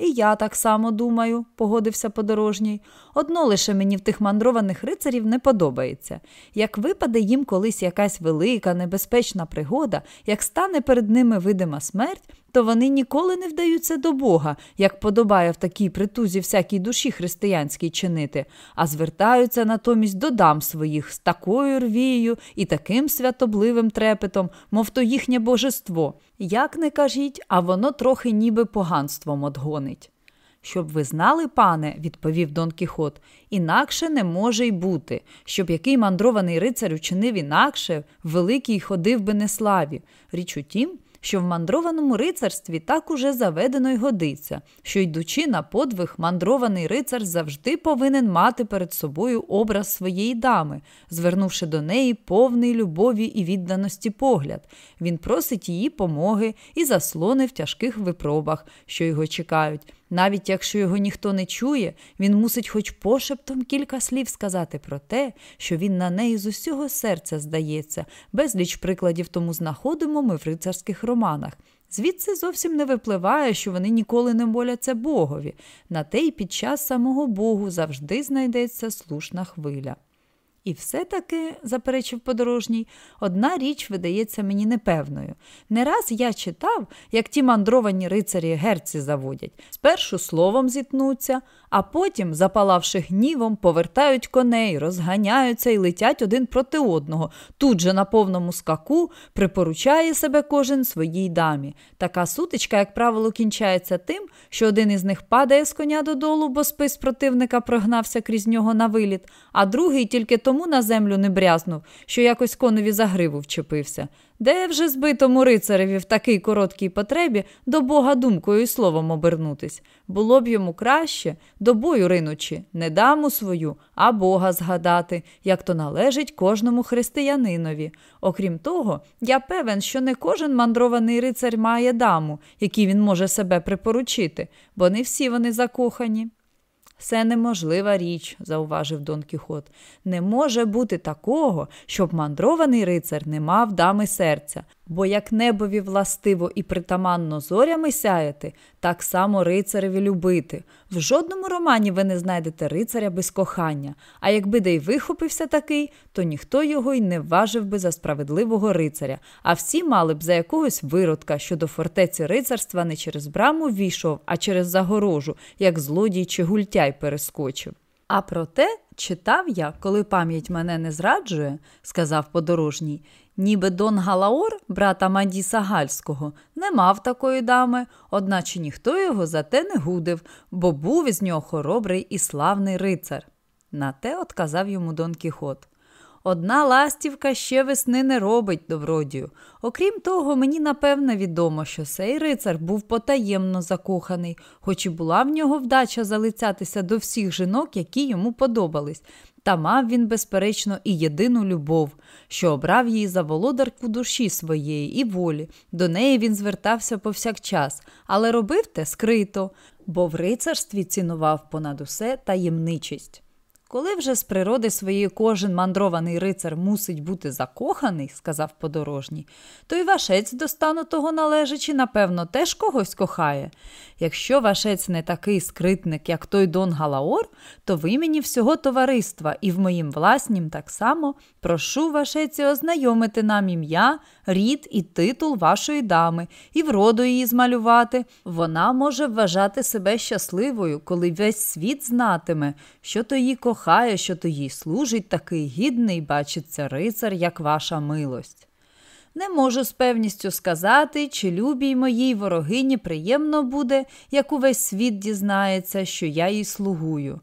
І я так само думаю, погодився подорожній. Одно лише мені в тих мандрованих рицарів не подобається. Як випаде їм колись якась велика, небезпечна пригода, як стане перед ними видима смерть, то вони ніколи не вдаються до Бога, як подобає в такій притузі всякій душі християнській чинити, а звертаються натомість до дам своїх з такою рвією і таким святобливим трепетом, мов то їхнє божество. Як не кажіть, а воно трохи ніби поганством одгонить. Щоб ви знали, пане, відповів Дон Кіхот, інакше не може й бути, щоб який мандрований рицар учинив інакше, великий ходив би не славі. Річ у тім, що в мандрованому рицарстві так уже заведено й годиться, що, йдучи на подвиг, мандрований рицар завжди повинен мати перед собою образ своєї дами, звернувши до неї повний любові і відданості погляд. Він просить її помоги і заслони в тяжких випробах, що його чекають. Навіть якщо його ніхто не чує, він мусить хоч пошептом кілька слів сказати про те, що він на неї з усього серця здається, безліч прикладів тому знаходимо ми в рицарських романах. Звідси зовсім не випливає, що вони ніколи не моляться Богові, на те й під час самого Богу завжди знайдеться слушна хвиля. І все-таки, заперечив подорожній, одна річ видається мені непевною. Не раз я читав, як ті мандровані рицарі герці заводять. Спершу словом зіткнуться, а потім, запалавши гнівом, повертають коней, розганяються і летять один проти одного. Тут же на повному скаку припоручає себе кожен своїй дамі. Така сутичка, як правило, кінчається тим, що один із них падає з коня додолу, бо спис противника прогнався крізь нього на виліт, а другий тільки тому на землю не брязнув, що якось конові за гриву вчепився. Де вже збитому рицареві в такій короткій потребі до Бога думкою і словом обернутись? Було б йому краще, до бою ринучи, не даму свою, а Бога згадати, як то належить кожному християнинові. Окрім того, я певен, що не кожен мандрований рицар має даму, якій він може себе припоручити, бо не всі вони закохані. Це неможлива річ, зауважив Дон Кіхот. Не може бути такого, щоб мандрований рицар не мав дами серця, бо як небові властиво і притаманно зорями сяяти, так само рицареві любити. В жодному романі ви не знайдете рицаря без кохання, а якби де й вихопився такий, то ніхто його й не вважив би за справедливого рицаря, а всі мали б за якогось виродка, що до фортеці рицарства не через браму ввійшов, а через загорожу, як злодій чи гультяй перескочив. А проте читав я, коли пам'ять мене не зраджує, сказав подорожній, ніби Дон Галаор, брата Мадіса Гальського, не мав такої дами, одначе ніхто його за те не гудив, бо був із нього хоробрий і славний рицар. На те отказав йому Дон Кіхот. Одна ластівка ще весни не робить добродію. Окрім того, мені напевне відомо, що сей рицар був потаємно закоханий, хоч і була в нього вдача залицятися до всіх жінок, які йому подобались. Та мав він, безперечно, і єдину любов, що обрав її за володарку душі своєї і волі. До неї він звертався повсякчас, але робив те скрито, бо в рицарстві цінував понад усе таємничість. Коли вже з природи своєї кожен мандрований рицар мусить бути закоханий, сказав подорожній, то й вашець до стану того належачи, напевно, теж когось кохає. Якщо вашець не такий скритник, як той Дон Галаор, то в імені всього товариства і в моїм власнім так само прошу вашеці ознайомити нам ім'я, рід і титул вашої дами, і вроду її змалювати. Вона може вважати себе щасливою, коли весь світ знатиме, що то її кохає, що то їй служить такий гідний, бачиться рицар, як ваша милость. Не можу з певністю сказати, чи любій моїй ворогині приємно буде, як увесь світ дізнається, що я їй слугую.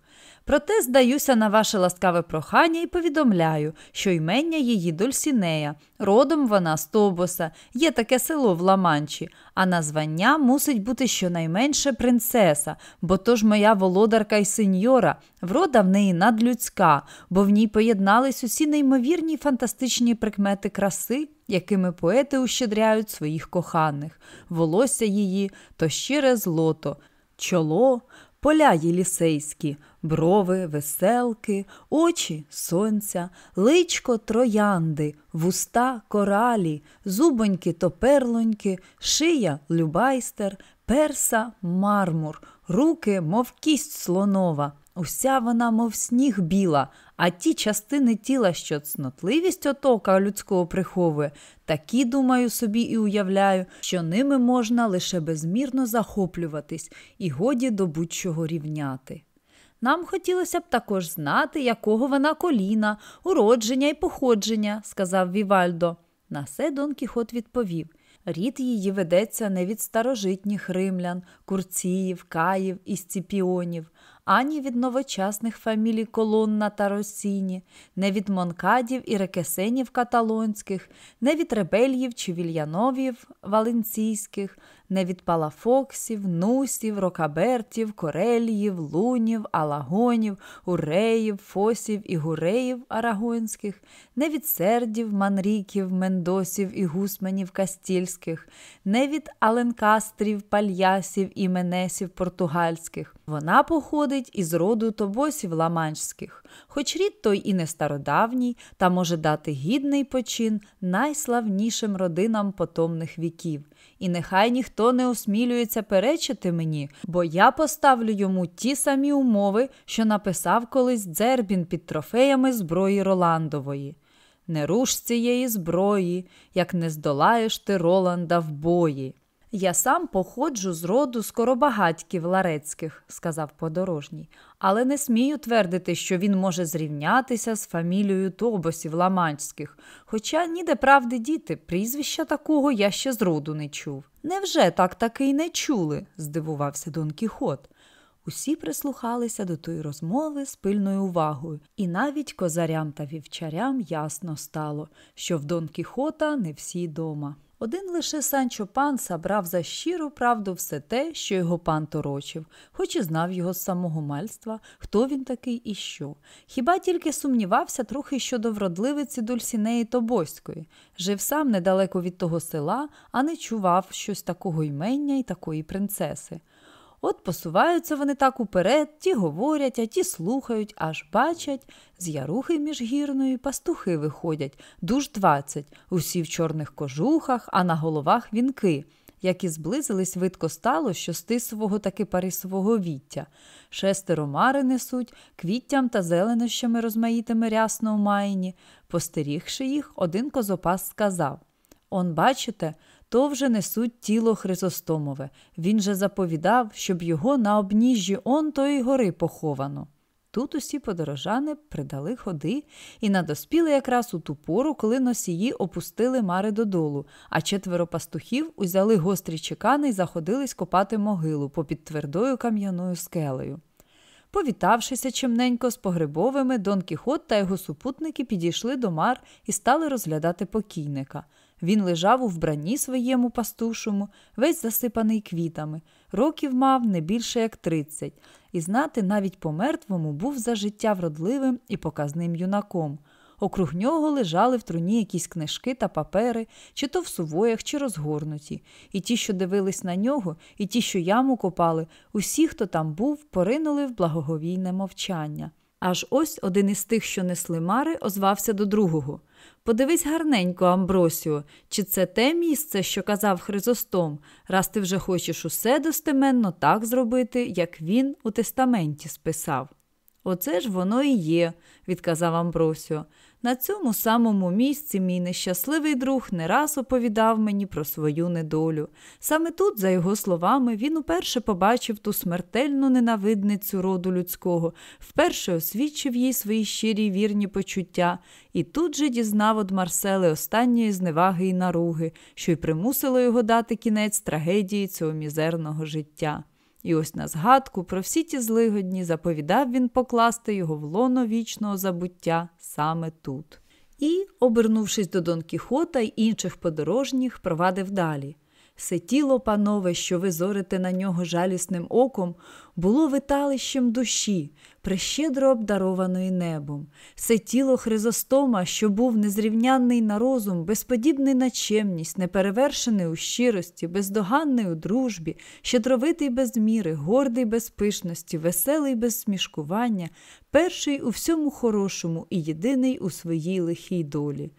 Проте здаюся на ваше ласкаве прохання і повідомляю, що ймення її Дольсінея, родом вона з Тобоса, є таке село в Ламанчі, а названня мусить бути щонайменше принцеса, бо то ж моя володарка й сеньора, врода в неї надлюдська, бо в ній поєднались усі неймовірні фантастичні прикмети краси, якими поети ущедряють своїх коханих, волосся її то щире злото, чоло, поля єлісейські, брови, веселки, очі сонця, личко троянди, вуста коралі, зубоньки то перлоньки, шия любайстер, перса мармур, руки, мов кість слонова. Уся вона, мов сніг біла, а ті частини тіла, що цнотливість отока людського приховує, такі, думаю собі і уявляю, що ними можна лише безмірно захоплюватись і годі до будь-чого рівняти. Нам хотілося б також знати, якого вона коліна, уродження і походження, сказав Вівальдо. На це Дон Кіхот відповів Рід її ведеться не від старожитніх римлян, курціїв, каїв і сципіонів, ані від новочасних фамілій Колонна та Росіні, не від монкадів і рекесенів каталонських, не від ребельїв чи вільяновів валенційських, не від палафоксів, нусів, рокабертів, кореліїв, лунів, алагонів, уреїв, фосів і гуреїв арагонських, не від сердів, манріків, мендосів і гусманів кастільських, не від аленкастрів, пальясів і менесів португальських. Вона походить із роду тобосів ламанських, хоч рід той і не стародавній, та може дати гідний почин найславнішим родинам потомних віків. І нехай ніхто не осмілюється перечити мені, бо я поставлю йому ті самі умови, що написав колись дзербін під трофеями зброї Роландової. Не руш цієї зброї, як не здолаєш ти Роланда в бої. Я сам походжу з роду скоробагатьків ларецьких, сказав подорожній, але не смію твердити, що він може зрівнятися з фамілією тобосів ламанських, хоча ніде правди діти, прізвища такого я ще з роду не чув. Невже так таки й не чули? здивувався Дон Кіхот. Усі прислухалися до тої розмови з пильною увагою, і навіть козарям та вівчарям ясно стало, що в Дон Кіхота не всі дома. Один лише Санчо Панса брав за щиру правду все те, що його пан торочив, хоч і знав його з самого мальства, хто він такий і що. Хіба тільки сумнівався трохи щодо вродливиці Дульсінеї Тобоської, жив сам недалеко від того села, а не чував щось такого ймення і такої принцеси. От посуваються вони так уперед, ті говорять, а ті слухають, аж бачать, з ярухи міжгірної пастухи виходять, дуж двадцять, усі в чорних кожухах, а на головах вінки. Як і зблизились, видко стало, що з тисового таки парисового віття. Шестеро мари несуть, квіттям та зеленощами розмаїтими рясно у майні. Постерігши їх, один козопас сказав Он, бачите, то вже несуть тіло Хризостомове. Він же заповідав, щоб його на обніжжі он тої гори поховано. Тут усі подорожани придали ходи і надоспіли якраз у ту пору, коли носії опустили мари додолу, а четверо пастухів узяли гострі чекани і заходились копати могилу попід твердою кам'яною скелею. Повітавшися чимненько з погребовими, Дон Кіхот та його супутники підійшли до мар і стали розглядати покійника. Він лежав у вбранні своєму пастушому, весь засипаний квітами, років мав не більше як тридцять, і знати навіть по мертвому був за життя вродливим і показним юнаком. Округ нього лежали в труні якісь книжки та папери, чи то в сувоях, чи розгорнуті, і ті, що дивились на нього, і ті, що яму копали, усі, хто там був, поринули в благоговійне мовчання. Аж ось один із тих, що несли мари, озвався до другого. Подивись гарненько, Амбросіо, чи це те місце, що казав Хризостом, раз ти вже хочеш усе достеменно так зробити, як він у тестаменті списав. Оце ж воно і є, відказав Амбросіо. На цьому самому місці мій нещасливий друг не раз оповідав мені про свою недолю. Саме тут, за його словами, він уперше побачив ту смертельну ненавидницю роду людського, вперше освідчив їй свої щирі вірні почуття, і тут же дізнав од Марсели останньої зневаги і наруги, що й примусило його дати кінець трагедії цього мізерного життя. І ось на згадку про всі ті злигодні заповідав він покласти його в лоно вічного забуття саме тут. І, обернувшись до Дон Кіхота й інших подорожніх, провадив далі. Се тіло, панове, що ви зорите на нього жалісним оком, було виталищем душі, прещедро обдарованої небом. Се тіло Хризостома, що був незрівнянний на розум, безподібний на чемність, неперевершений у щирості, бездоганний у дружбі, щедровитий без міри, гордий без пишності, веселий без смішкування, перший у всьому хорошому і єдиний у своїй лихій долі.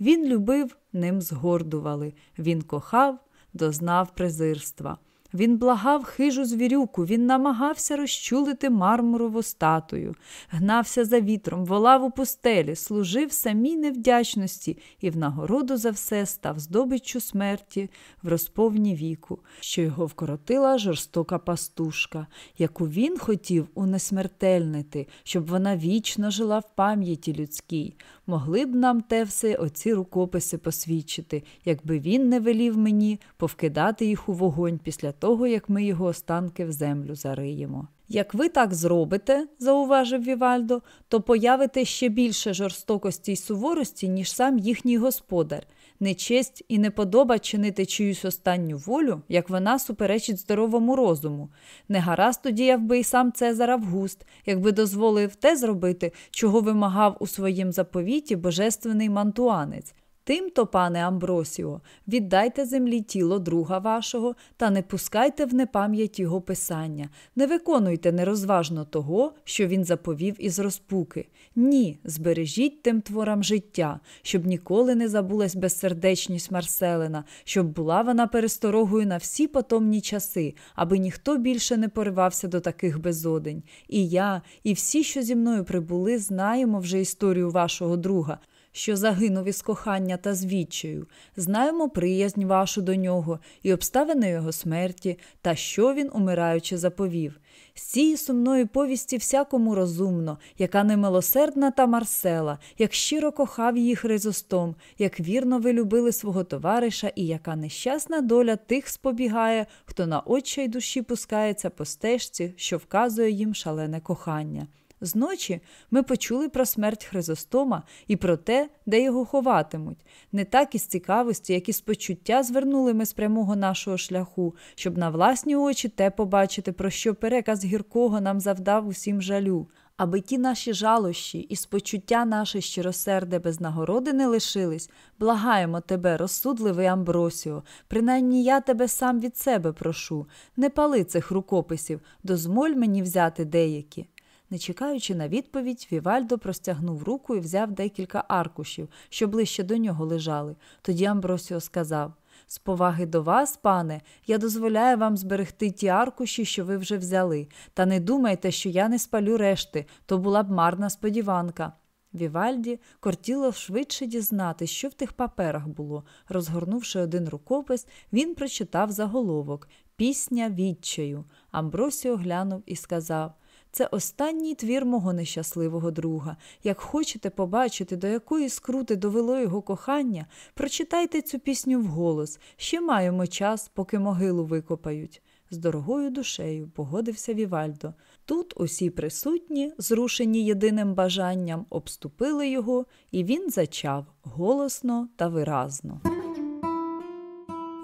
Він любив, ним згордували, він кохав дознав презирства. Він благав хижу звірюку, він намагався розчулити мармурову статую, гнався за вітром, волав у пустелі, служив самій невдячності і в нагороду за все став здобиччю смерті в розповні віку, що його вкоротила жорстока пастушка, яку він хотів унесмертельнити, щоб вона вічно жила в пам'яті людській. Могли б нам те все оці рукописи посвідчити, якби він не велів мені повкидати їх у вогонь після того, як ми його останки в землю зариємо. Як ви так зробите, зауважив Вівальдо, то появите ще більше жорстокості й суворості, ніж сам їхній господар. Нечесть і не подоба чинити чиюсь останню волю, як вона суперечить здоровому розуму. Не гаразд тоді я би й сам Цезар Август, якби дозволив те зробити, чого вимагав у своїм заповіті божественний мантуанець. Тимто, пане Амбросіо, віддайте землі тіло друга вашого та не пускайте в непам'ять його писання, не виконуйте нерозважно того, що він заповів із розпуки. Ні, збережіть тим творам життя, щоб ніколи не забулась безсердечність Марселина, щоб була вона пересторогою на всі потомні часи, аби ніхто більше не поривався до таких безодень. І я, і всі, що зі мною прибули, знаємо вже історію вашого друга що загинув із кохання та звідчаю, знаємо приязнь вашу до нього і обставини його смерті, та що він, умираючи, заповів. З цієї сумної повісті всякому розумно, яка немилосердна та Марсела, як щиро кохав її Хризостом, як вірно ви любили свого товариша, і яка нещасна доля тих спобігає, хто на очі й душі пускається по стежці, що вказує їм шалене кохання. Зночі ми почули про смерть Хризостома і про те, де його ховатимуть, не так із цікавості, як і з почуття звернули ми з прямого нашого шляху, щоб на власні очі те побачити, про що переказ гіркого нам завдав усім жалю. Аби ті наші жалощі і спочуття наше щиросерде без нагороди не лишились, благаємо тебе, розсудливий Амбросіо, принаймні я тебе сам від себе прошу, не пали цих рукописів, дозволь мені взяти деякі. Не чекаючи на відповідь, Вівальдо простягнув руку і взяв декілька аркушів, що ближче до нього лежали. Тоді Амбросіо сказав з поваги до вас, пане, я дозволяю вам зберегти ті аркуші, що ви вже взяли, та не думайте, що я не спалю решти, то була б марна сподіванка. Вівальді кортіло швидше дізнати, що в тих паперах було. Розгорнувши один рукопис, він прочитав заголовок Пісня відчаю. Амбросіо глянув і сказав це останній твір мого нещасливого друга. Як хочете побачити, до якої скрути довело його кохання, прочитайте цю пісню вголос. Ще маємо час, поки могилу викопають. З дорогою душею погодився Вівальдо. Тут усі присутні, зрушені єдиним бажанням, обступили його, і він зачав голосно та виразно.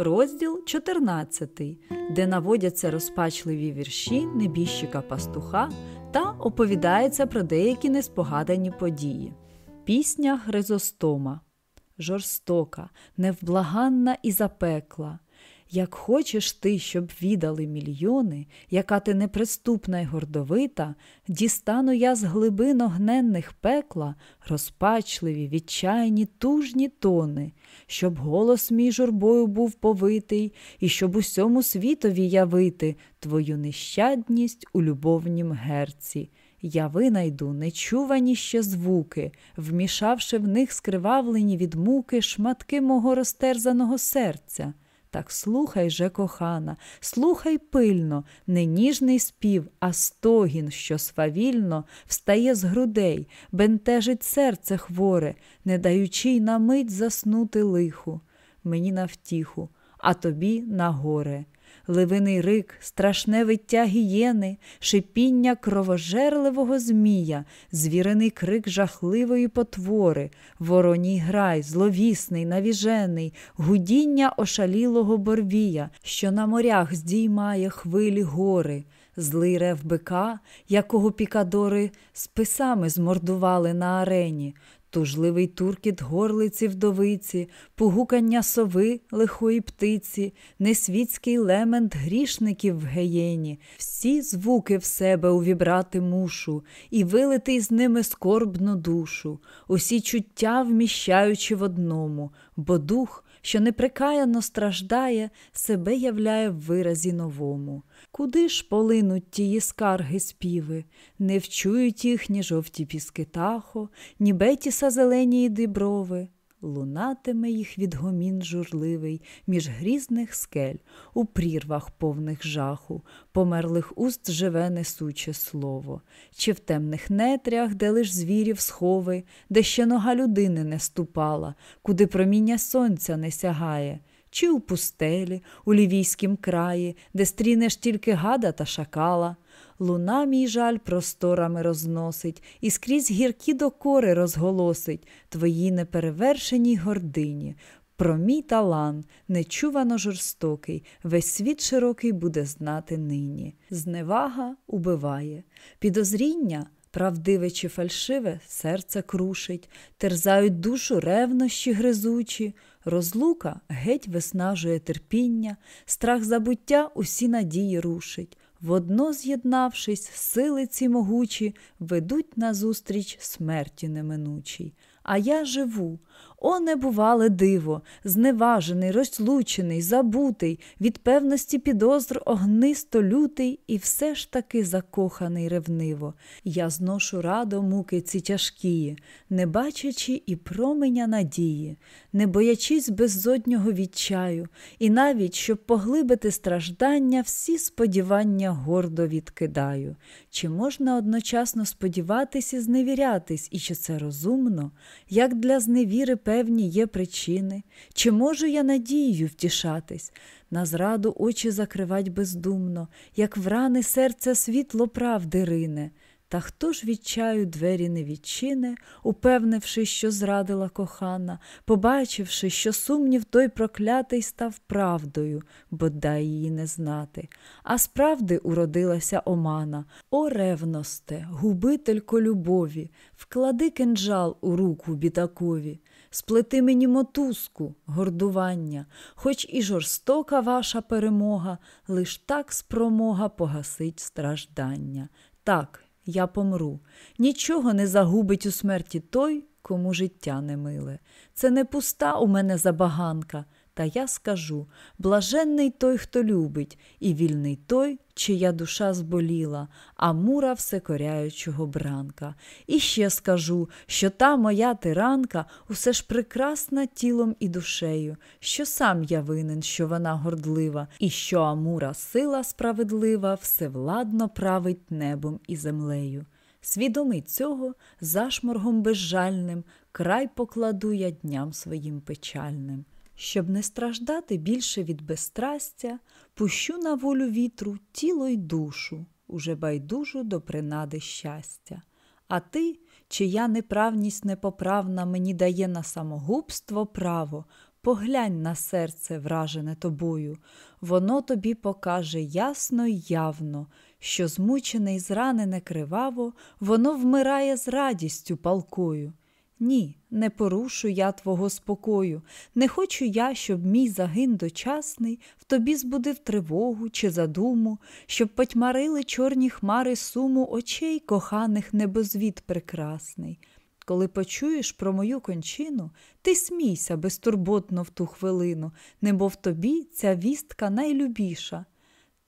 Розділ 14, де наводяться розпачливі вірші небіжчика пастуха та оповідається про деякі неспогадані події. Пісня Гризостома жорстока, невблаганна і запекла. Як хочеш ти, щоб віддали мільйони, яка ти неприступна й гордовита, дістану я з глибин огненних пекла розпачливі, відчайні, тужні тони, щоб голос мій журбою був повитий, і щоб усьому світові явити твою нещадність у любовнім герці. Я винайду нечувані ще звуки, вмішавши в них скривавлені від муки шматки мого розтерзаного серця. Так слухай же, кохана, слухай пильно, не ніжний спів, а стогін, що свавільно встає з грудей, бентежить серце хворе, не даючи й на мить заснути лиху, мені на втіху, а тобі на горе ливиний рик, страшне виття гієни, шипіння кровожерливого змія, звірений крик жахливої потвори, вороній грай, зловісний, навіжений, гудіння ошалілого борвія, що на морях здіймає хвилі гори. Злий рев бика, якого пікадори списами змордували на арені, Тужливий туркіт горлиці вдовиці, погукання сови лихої птиці, несвітський лемент грішників в геєні, всі звуки в себе увібрати мушу, і вилити з ними скорбну душу, усі чуття вміщаючи в одному, бо дух що неприкаяно страждає, себе являє в виразі новому. Куди ж полинуть тії скарги співи, не вчують їх ні жовті піски тахо, ні бетіса зелені диброви лунатиме їх відгомін журливий між грізних скель, у прірвах повних жаху, померлих уст живе несуче слово, чи в темних нетрях, де лиш звірів схови, де ще нога людини не ступала, куди проміння сонця не сягає. Чи у пустелі, у лівійськім краї, де стрінеш тільки гада та шакала, луна, мій жаль, просторами розносить, і скрізь гіркі докори розголосить твої неперевершеній гордині. Про мій талант, нечувано жорстокий, весь світ широкий буде знати нині. Зневага убиває, підозріння. Правдиве чи фальшиве серце крушить, терзають душу ревнощі гризучі, розлука геть виснажує терпіння, страх забуття усі надії рушить. Водно з'єднавшись, сили ці могучі ведуть назустріч смерті неминучій. А я живу, о, небувале диво, зневажений, розлучений, забутий, від певності підозр огнисто лютий і все ж таки закоханий ревниво. Я зношу радо муки ці тяжкії, не бачачи і променя надії, не боячись беззоднього відчаю, і навіть, щоб поглибити страждання, всі сподівання гордо відкидаю. Чи можна одночасно сподіватись і зневірятись, і чи це розумно, як для зневіри певні є причини, чи можу я надією втішатись, на зраду очі закривать бездумно, як в рани серця світло правди рине. Та хто ж відчаю двері не відчине, упевнивши, що зрадила кохана, побачивши, що сумнів той проклятий став правдою, бодай її не знати. А справди уродилася омана. О, ревносте, губителько любові, вклади кинджал у руку бідакові. Сплети мені мотузку, гордування, хоч і жорстока ваша перемога, лиш так спромога погасить страждання. Так, я помру. Нічого не загубить у смерті той, кому життя не миле. Це не пуста у мене забаганка. Та я скажу блаженний той, хто любить, і вільний той, чия душа зболіла, а мура всекоряючого бранка. І ще скажу, що та моя тиранка усе ж прекрасна тілом і душею, що сам я винен, що вона гордлива, і що Амура сила справедлива, всевладно править небом і землею. Свідомий цього, зашморгом безжальним, край покладу я дням своїм печальним. Щоб не страждати більше від безстрастя, пущу на волю вітру тіло й душу, уже байдужу до принади щастя. А ти, чия неправність непоправна мені дає на самогубство право, поглянь на серце, вражене тобою, воно тобі покаже ясно й явно, що змучене й зранене криваво, воно вмирає з радістю палкою. Ні, не порушу я твого спокою, не хочу я, щоб мій загин дочасний в тобі збудив тривогу чи задуму, щоб потьмарили чорні хмари суму очей коханих небозвід прекрасний. Коли почуєш про мою кончину, ти смійся безтурботно в ту хвилину, немов тобі ця вістка найлюбіша.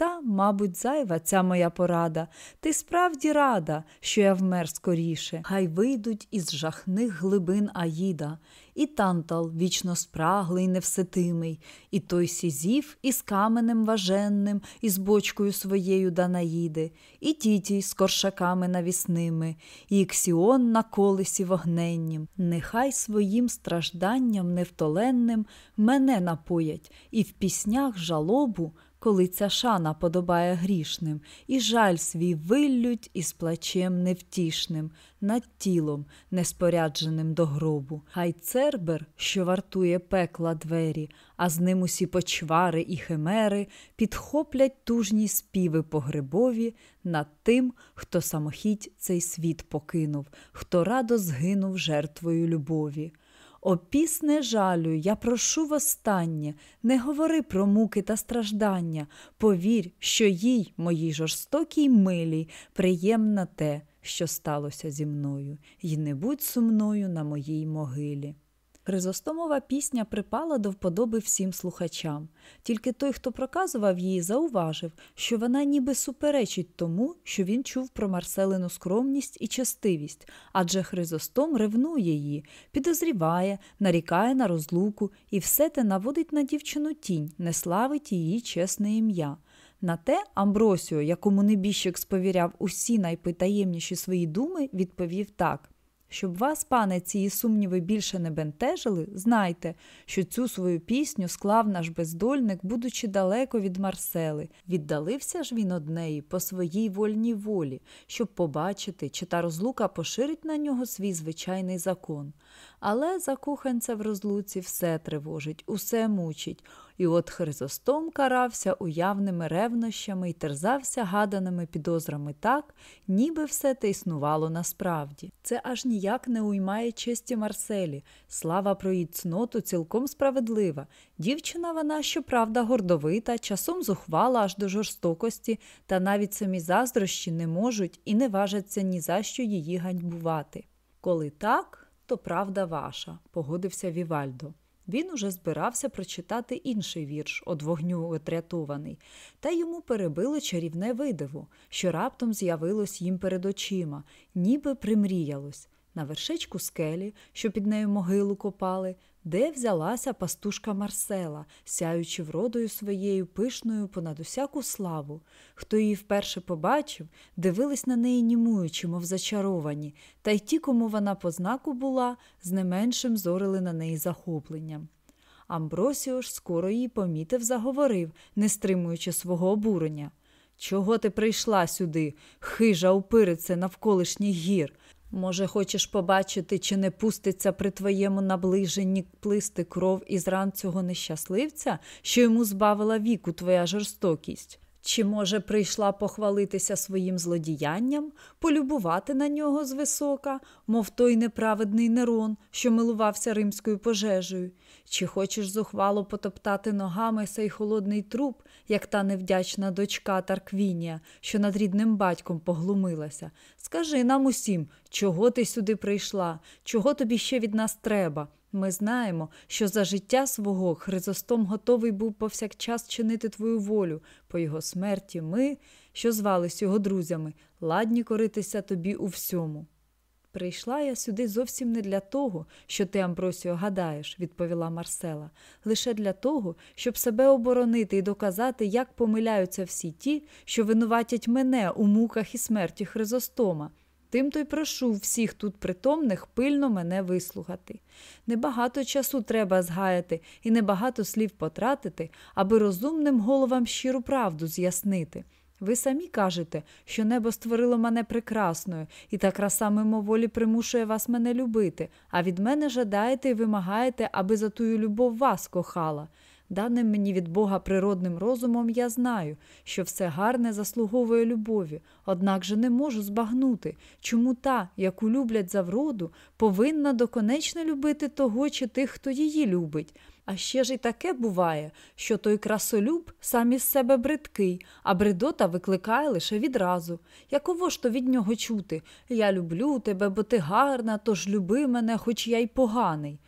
Та, мабуть, зайва ця моя порада. Ти справді рада, що я вмер скоріше. Хай вийдуть із жахних глибин Аїда, і тантал вічно спраглий, невситимий, і той сізів із каменем важенним, і з бочкою своєю Данаїди, і тітій з коршаками навісними, і іксіон на колесі вогненнім. Нехай своїм стражданням невтоленним мене напоять, і в піснях жалобу коли ця шана подобає грішним, і жаль свій виллють із плачем невтішним, над тілом, неспорядженим до гробу. Хай цербер, що вартує пекла двері, а з ним усі почвари і химери підхоплять тужні співи погребові над тим, хто самохідь цей світ покинув, хто радо згинув жертвою любові. Опісне жалю, я прошу востаннє, не говори про муки та страждання, повір, що їй, моїй жорстокій милій, приємно те, що сталося зі мною, й не будь сумною на моїй могилі. Хризостомова пісня припала до вподоби всім слухачам. Тільки той, хто проказував її, зауважив, що вона ніби суперечить тому, що він чув про Марселину скромність і честивість, адже Хризостом ревнує її, підозріває, нарікає на розлуку і все те наводить на дівчину тінь, не славить її чесне ім'я. На те Амбросіо, якому небіжчик сповіряв усі найпотаємніші свої думи, відповів так. Щоб вас, пане, ці сумніви більше не бентежили, знайте, що цю свою пісню склав наш бездольник, будучи далеко від Марсели. Віддалився ж він од неї по своїй вольній волі, щоб побачити, чи та розлука поширить на нього свій звичайний закон. Але закоханця в розлуці все тривожить, усе мучить. І от Хризостом карався уявними ревнощами і терзався гаданими підозрами так, ніби все те існувало насправді. Це аж ніяк не уймає честі Марселі. Слава про її цноту цілком справедлива. Дівчина вона, щоправда, гордовита, часом зухвала аж до жорстокості, та навіть самі заздрощі не можуть і не важаться ні за що її ганьбувати. Коли так, то правда ваша, погодився Вівальдо. Він уже збирався прочитати інший вірш од вогню отрятований, та йому перебило чарівне видиво, що раптом з'явилось їм перед очима, ніби примріялось. На вершечку скелі, що під нею могилу копали, де взялася пастушка Марсела, сяючи вродою своєю пишною понад усяку славу. Хто її вперше побачив, дивились на неї німуючи, мов зачаровані, та й ті, кому вона по знаку була, з не меншим зорили на неї захопленням. Амбросіо ж скоро її помітив, заговорив, не стримуючи свого обурення. Чого ти прийшла сюди, хижа упирице навколишніх гір? Може, хочеш побачити, чи не пуститься при твоєму наближенні плисти кров із ран цього нещасливця, що йому збавила віку твоя жорстокість? Чи, може, прийшла похвалитися своїм злодіянням, полюбувати на нього звисока, мов той неправедний Нерон, що милувався римською пожежею? Чи хочеш зухвало потоптати ногами сей холодний труп, як та невдячна дочка Тарквінія, що над рідним батьком поглумилася? Скажи нам усім, чого ти сюди прийшла, чого тобі ще від нас треба? Ми знаємо, що за життя свого Хризостом готовий був повсякчас чинити твою волю. По його смерті ми, що звались його друзями, ладні коритися тобі у всьому. Прийшла я сюди зовсім не для того, що ти, Амбросіо, гадаєш, відповіла Марсела, лише для того, щоб себе оборонити і доказати, як помиляються всі ті, що винуватять мене у муках і смерті Хризостома. Тим то й прошу всіх тут притомних пильно мене вислухати. Небагато часу треба згаяти і небагато слів потратити, аби розумним головам щиру правду з'яснити. Ви самі кажете, що небо створило мене прекрасною, і та краса мимоволі примушує вас мене любити, а від мене жадаєте і вимагаєте, аби за тую любов вас кохала. Даним мені від Бога природним розумом я знаю, що все гарне заслуговує любові, однак же не можу збагнути, чому та, яку люблять за вроду, повинна доконечно любити того чи тих, хто її любить. А ще ж і таке буває, що той красолюб сам із себе бридкий, а бредота викликає лише відразу. Яково ж то від нього чути Я люблю тебе, бо ти гарна, тож люби мене, хоч я й поганий.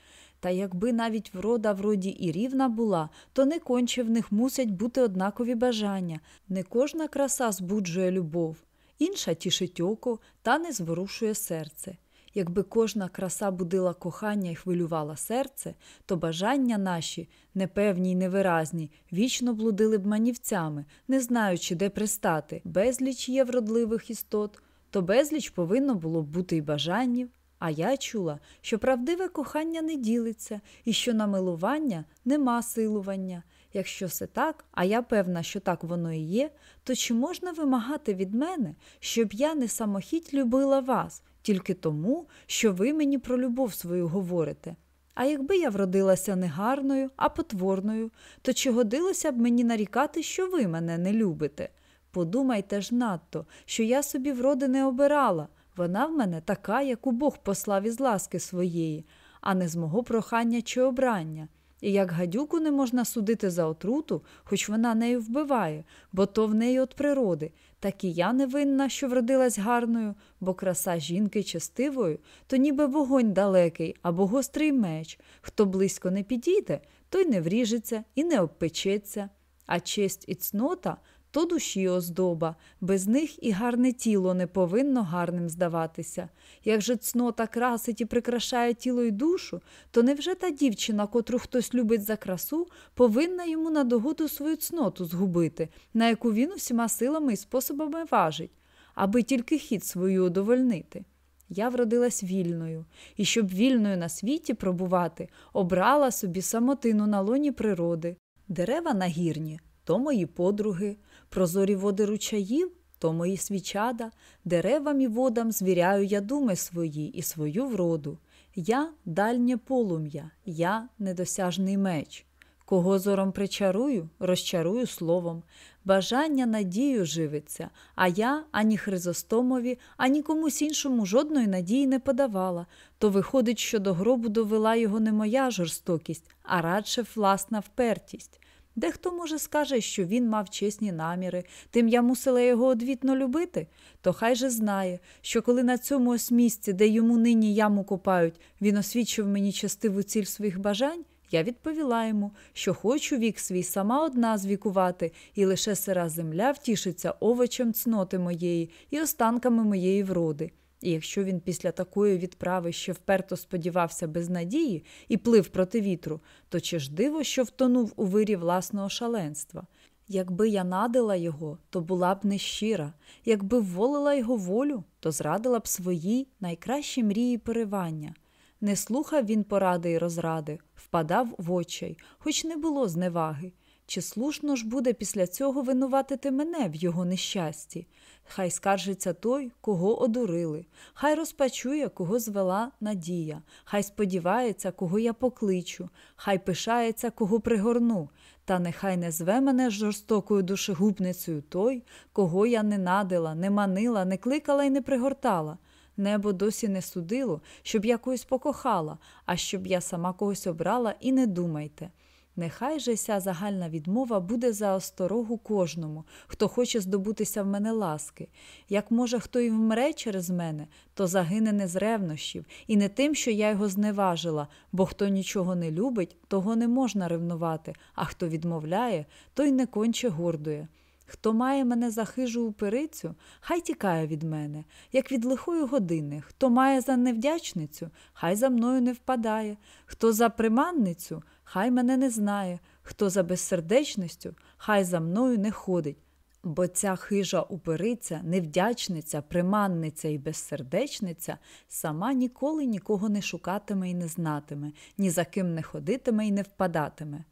Та якби навіть врода вроді і рівна була, то не конче в них мусять бути однакові бажання. Не кожна краса збуджує любов, інша тішить око та не зворушує серце. Якби кожна краса будила кохання і хвилювала серце, то бажання наші, непевні й невиразні, вічно блудили б манівцями, не знаючи, де пристати. Безліч є вродливих істот, то безліч повинно було б бути й бажаннів. А я чула, що правдиве кохання не ділиться і що на милування нема силування. Якщо все так, а я певна, що так воно і є, то чи можна вимагати від мене, щоб я не самохідь любила вас, тільки тому, що ви мені про любов свою говорите? А якби я вродилася не гарною, а потворною, то чи годилося б мені нарікати, що ви мене не любите? Подумайте ж надто, що я собі вроди не обирала. Вона в мене така, яку Бог послав із ласки своєї, а не з мого прохання чи обрання. І як гадюку не можна судити за отруту, хоч вона нею вбиває, бо то в неї від природи, Так і я не винна, що вродилась гарною, бо краса жінки честивою, то ніби вогонь далекий або гострий меч. Хто близько не підійде, той не вріжеться і не обпечеться. А честь і цнота то душі оздоба, без них і гарне тіло не повинно гарним здаватися. Як же цнота красить і прикрашає тіло й душу, то невже та дівчина, котру хтось любить за красу, повинна йому на догоду свою цноту згубити, на яку він усіма силами і способами важить, аби тільки хід свою удовольнити? Я вродилась вільною, і щоб вільною на світі пробувати, обрала собі самотину на лоні природи, дерева нагірні то мої подруги, прозорі води ручаїв то мої свічада, деревам і водам звіряю я думи свої і свою вроду. Я дальнє полум'я, я недосяжний меч. Кого зором причарую, розчарую словом. Бажання надію живиться, а я ані Хризостомові, ані комусь іншому жодної надії не подавала. То виходить, що до гробу довела його не моя жорстокість, а радше власна впертість. Дехто, може, скаже, що він мав чесні наміри, тим я мусила його одвітно любити, то хай же знає, що коли на цьому ось місці, де йому нині яму копають, він освічив мені частиву ціль своїх бажань, я відповіла йому, що хочу вік свій сама одна звікувати, і лише сира земля втішиться овочем цноти моєї і останками моєї вроди. І якщо він після такої відправи ще вперто сподівався без надії і плив проти вітру, то чи ж диво, що втонув у вирі власного шаленства? Якби я надила його, то була б нещира, якби вволила його волю, то зрадила б свої найкращі мрії поривання. Не слухав він поради й розради, впадав в очай, хоч не було зневаги. Чи слушно ж буде після цього винуватити мене в його нещасті? Хай скаржиться той, кого одурили, хай розпачує, кого звела надія, хай сподівається, кого я покличу, хай пишається, кого пригорну, та нехай не зве мене жорстокою душегубницею той, кого я не надила, не манила, не кликала і не пригортала. Небо досі не судило, щоб я когось покохала, а щоб я сама когось обрала, і не думайте. Нехай же ся загальна відмова буде за осторогу кожному, хто хоче здобутися в мене ласки. Як може хто і вмре через мене, то загине не з ревнощів, і не тим, що я його зневажила, бо хто нічого не любить, того не можна ревнувати, а хто відмовляє, той не конче гордує. Хто має мене за хижу уперицю, хай тікає від мене, як від лихої години. Хто має за невдячницю, хай за мною не впадає. Хто за приманницю, хай мене не знає. Хто за безсердечністю, хай за мною не ходить. Бо ця хижа упериця, невдячниця, приманниця і безсердечниця сама ніколи нікого не шукатиме і не знатиме, ні за ким не ходитиме і не впадатиме.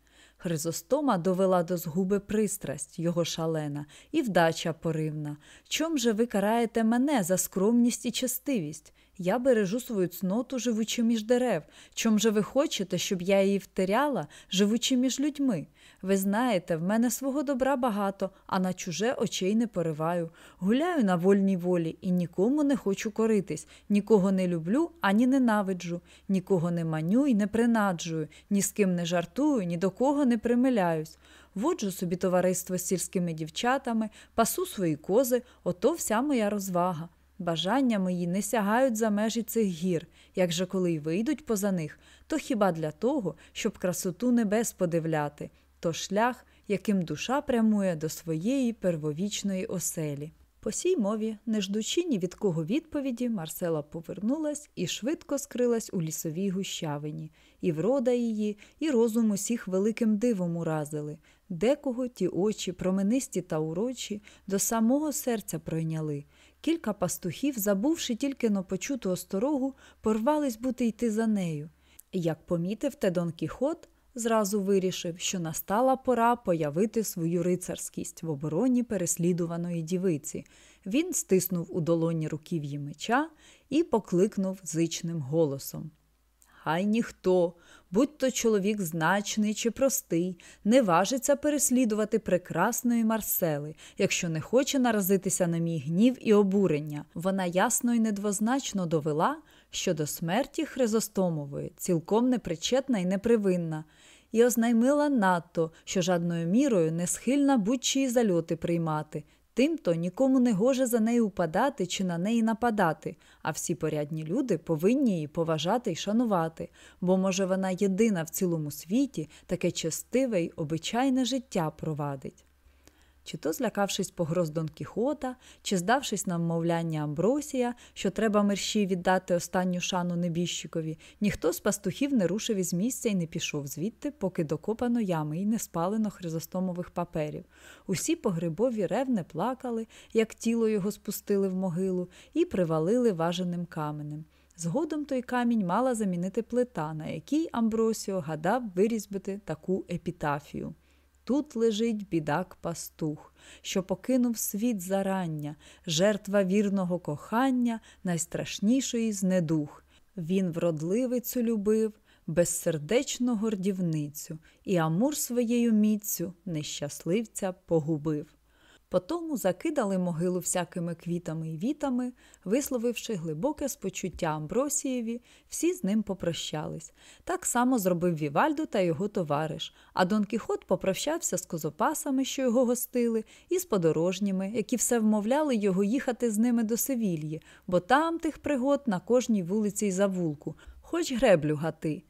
Хризостома довела до згуби пристрасть його шалена і вдача поривна. Чом же ви караєте мене за скромність і честивість? Я бережу свою цноту, живучи між дерев. Чом же ви хочете, щоб я її втеряла, живучи між людьми? Ви знаєте, в мене свого добра багато, а на чуже очей не пориваю. Гуляю на вольній волі і нікому не хочу коритись, нікого не люблю ані ненавиджу, нікого не маню і не принаджую, ні з ким не жартую, ні до кого не примиляюсь. Воджу собі товариство з сільськими дівчатами, пасу свої кози, ото вся моя розвага. Бажання мої не сягають за межі цих гір, як же коли й вийдуть поза них, то хіба для того, щоб красоту небес подивляти, то шлях, яким душа прямує до своєї первовічної оселі. По сій мові, не ждучи ні від кого відповіді, Марсела повернулась і швидко скрилась у лісовій гущавині, і врода її, і розум усіх великим дивом уразили, декого ті очі, променисті та урочі, до самого серця пройняли. Кілька пастухів, забувши тільки но почуту осторогу, порвались бути йти за нею. Як помітив те Дон Кіхот, зразу вирішив, що настала пора появити свою рицарськість в обороні переслідуваної дівиці. Він стиснув у долоні руків'ї меча і покликнув зичним голосом. Хай ніхто, будь то чоловік значний чи простий, не важиться переслідувати прекрасної Марсели, якщо не хоче наразитися на мій гнів і обурення. Вона ясно і недвозначно довела, що до смерті Хризостомової цілком непричетна і непривинна, і ознаймила надто, що жадною мірою не схильна будь-чиї зальоти приймати, Тимто нікому не гоже за неї упадати чи на неї нападати, а всі порядні люди повинні її поважати й шанувати, бо, може, вона єдина в цілому світі таке честиве й обичайне життя провадить чи то злякавшись погроз Дон Кіхота, чи здавшись на вмовляння Амбросія, що треба мерщій віддати останню шану небіжчикові, ніхто з пастухів не рушив із місця і не пішов звідти, поки докопано ями і не спалено хризостомових паперів. Усі погребові ревне плакали, як тіло його спустили в могилу, і привалили важеним каменем. Згодом той камінь мала замінити плита, на якій Амбросіо гадав вирізбити таку епітафію. Тут лежить бідак пастух, що покинув світ зарання, жертва вірного кохання, найстрашнішої з недух. Він вродливицю любив, безсердечну гордівницю, і Амур своєю міцю нещасливця погубив. Потому закидали могилу всякими квітами і вітами, висловивши глибоке спочуття Амбросієві, всі з ним попрощались. Так само зробив Вівальдо та його товариш, а Дон Кіхот попрощався з козопасами, що його гостили, і з подорожніми, які все вмовляли його їхати з ними до Севільї, бо там тих пригод на кожній вулиці й завулку, хоч греблю гати.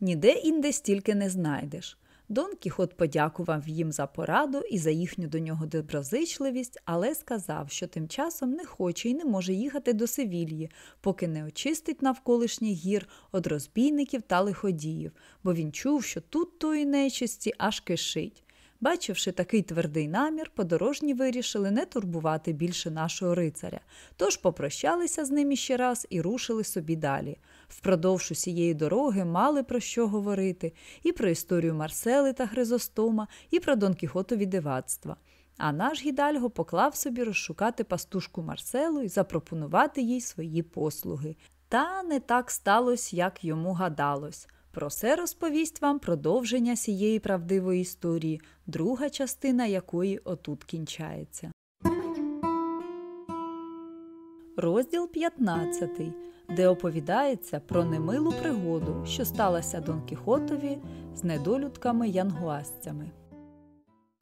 Ніде інде стільки не знайдеш. Дон Кіхот подякував їм за пораду і за їхню до нього доброзичливість, але сказав, що тим часом не хоче і не може їхати до Севільї, поки не очистить навколишніх гір від розбійників та лиходіїв, бо він чув, що тут тої нечисті аж кишить. Бачивши такий твердий намір, подорожні вирішили не турбувати більше нашого рицаря, тож попрощалися з ним іще раз і рушили собі далі. Впродовж усієї дороги мали про що говорити і про історію Марсели та Хризостома, і про Дон Кіхотові дивацтва. А наш гідальго поклав собі розшукати пастушку Марселу і запропонувати їй свої послуги. Та не так сталося, як йому гадалось. Про це розповість вам продовження сієї правдивої історії, друга частина якої отут кінчається. Розділ 15, де оповідається про немилу пригоду, що сталася Дон Кіхотові з недолюдками янгуасцями.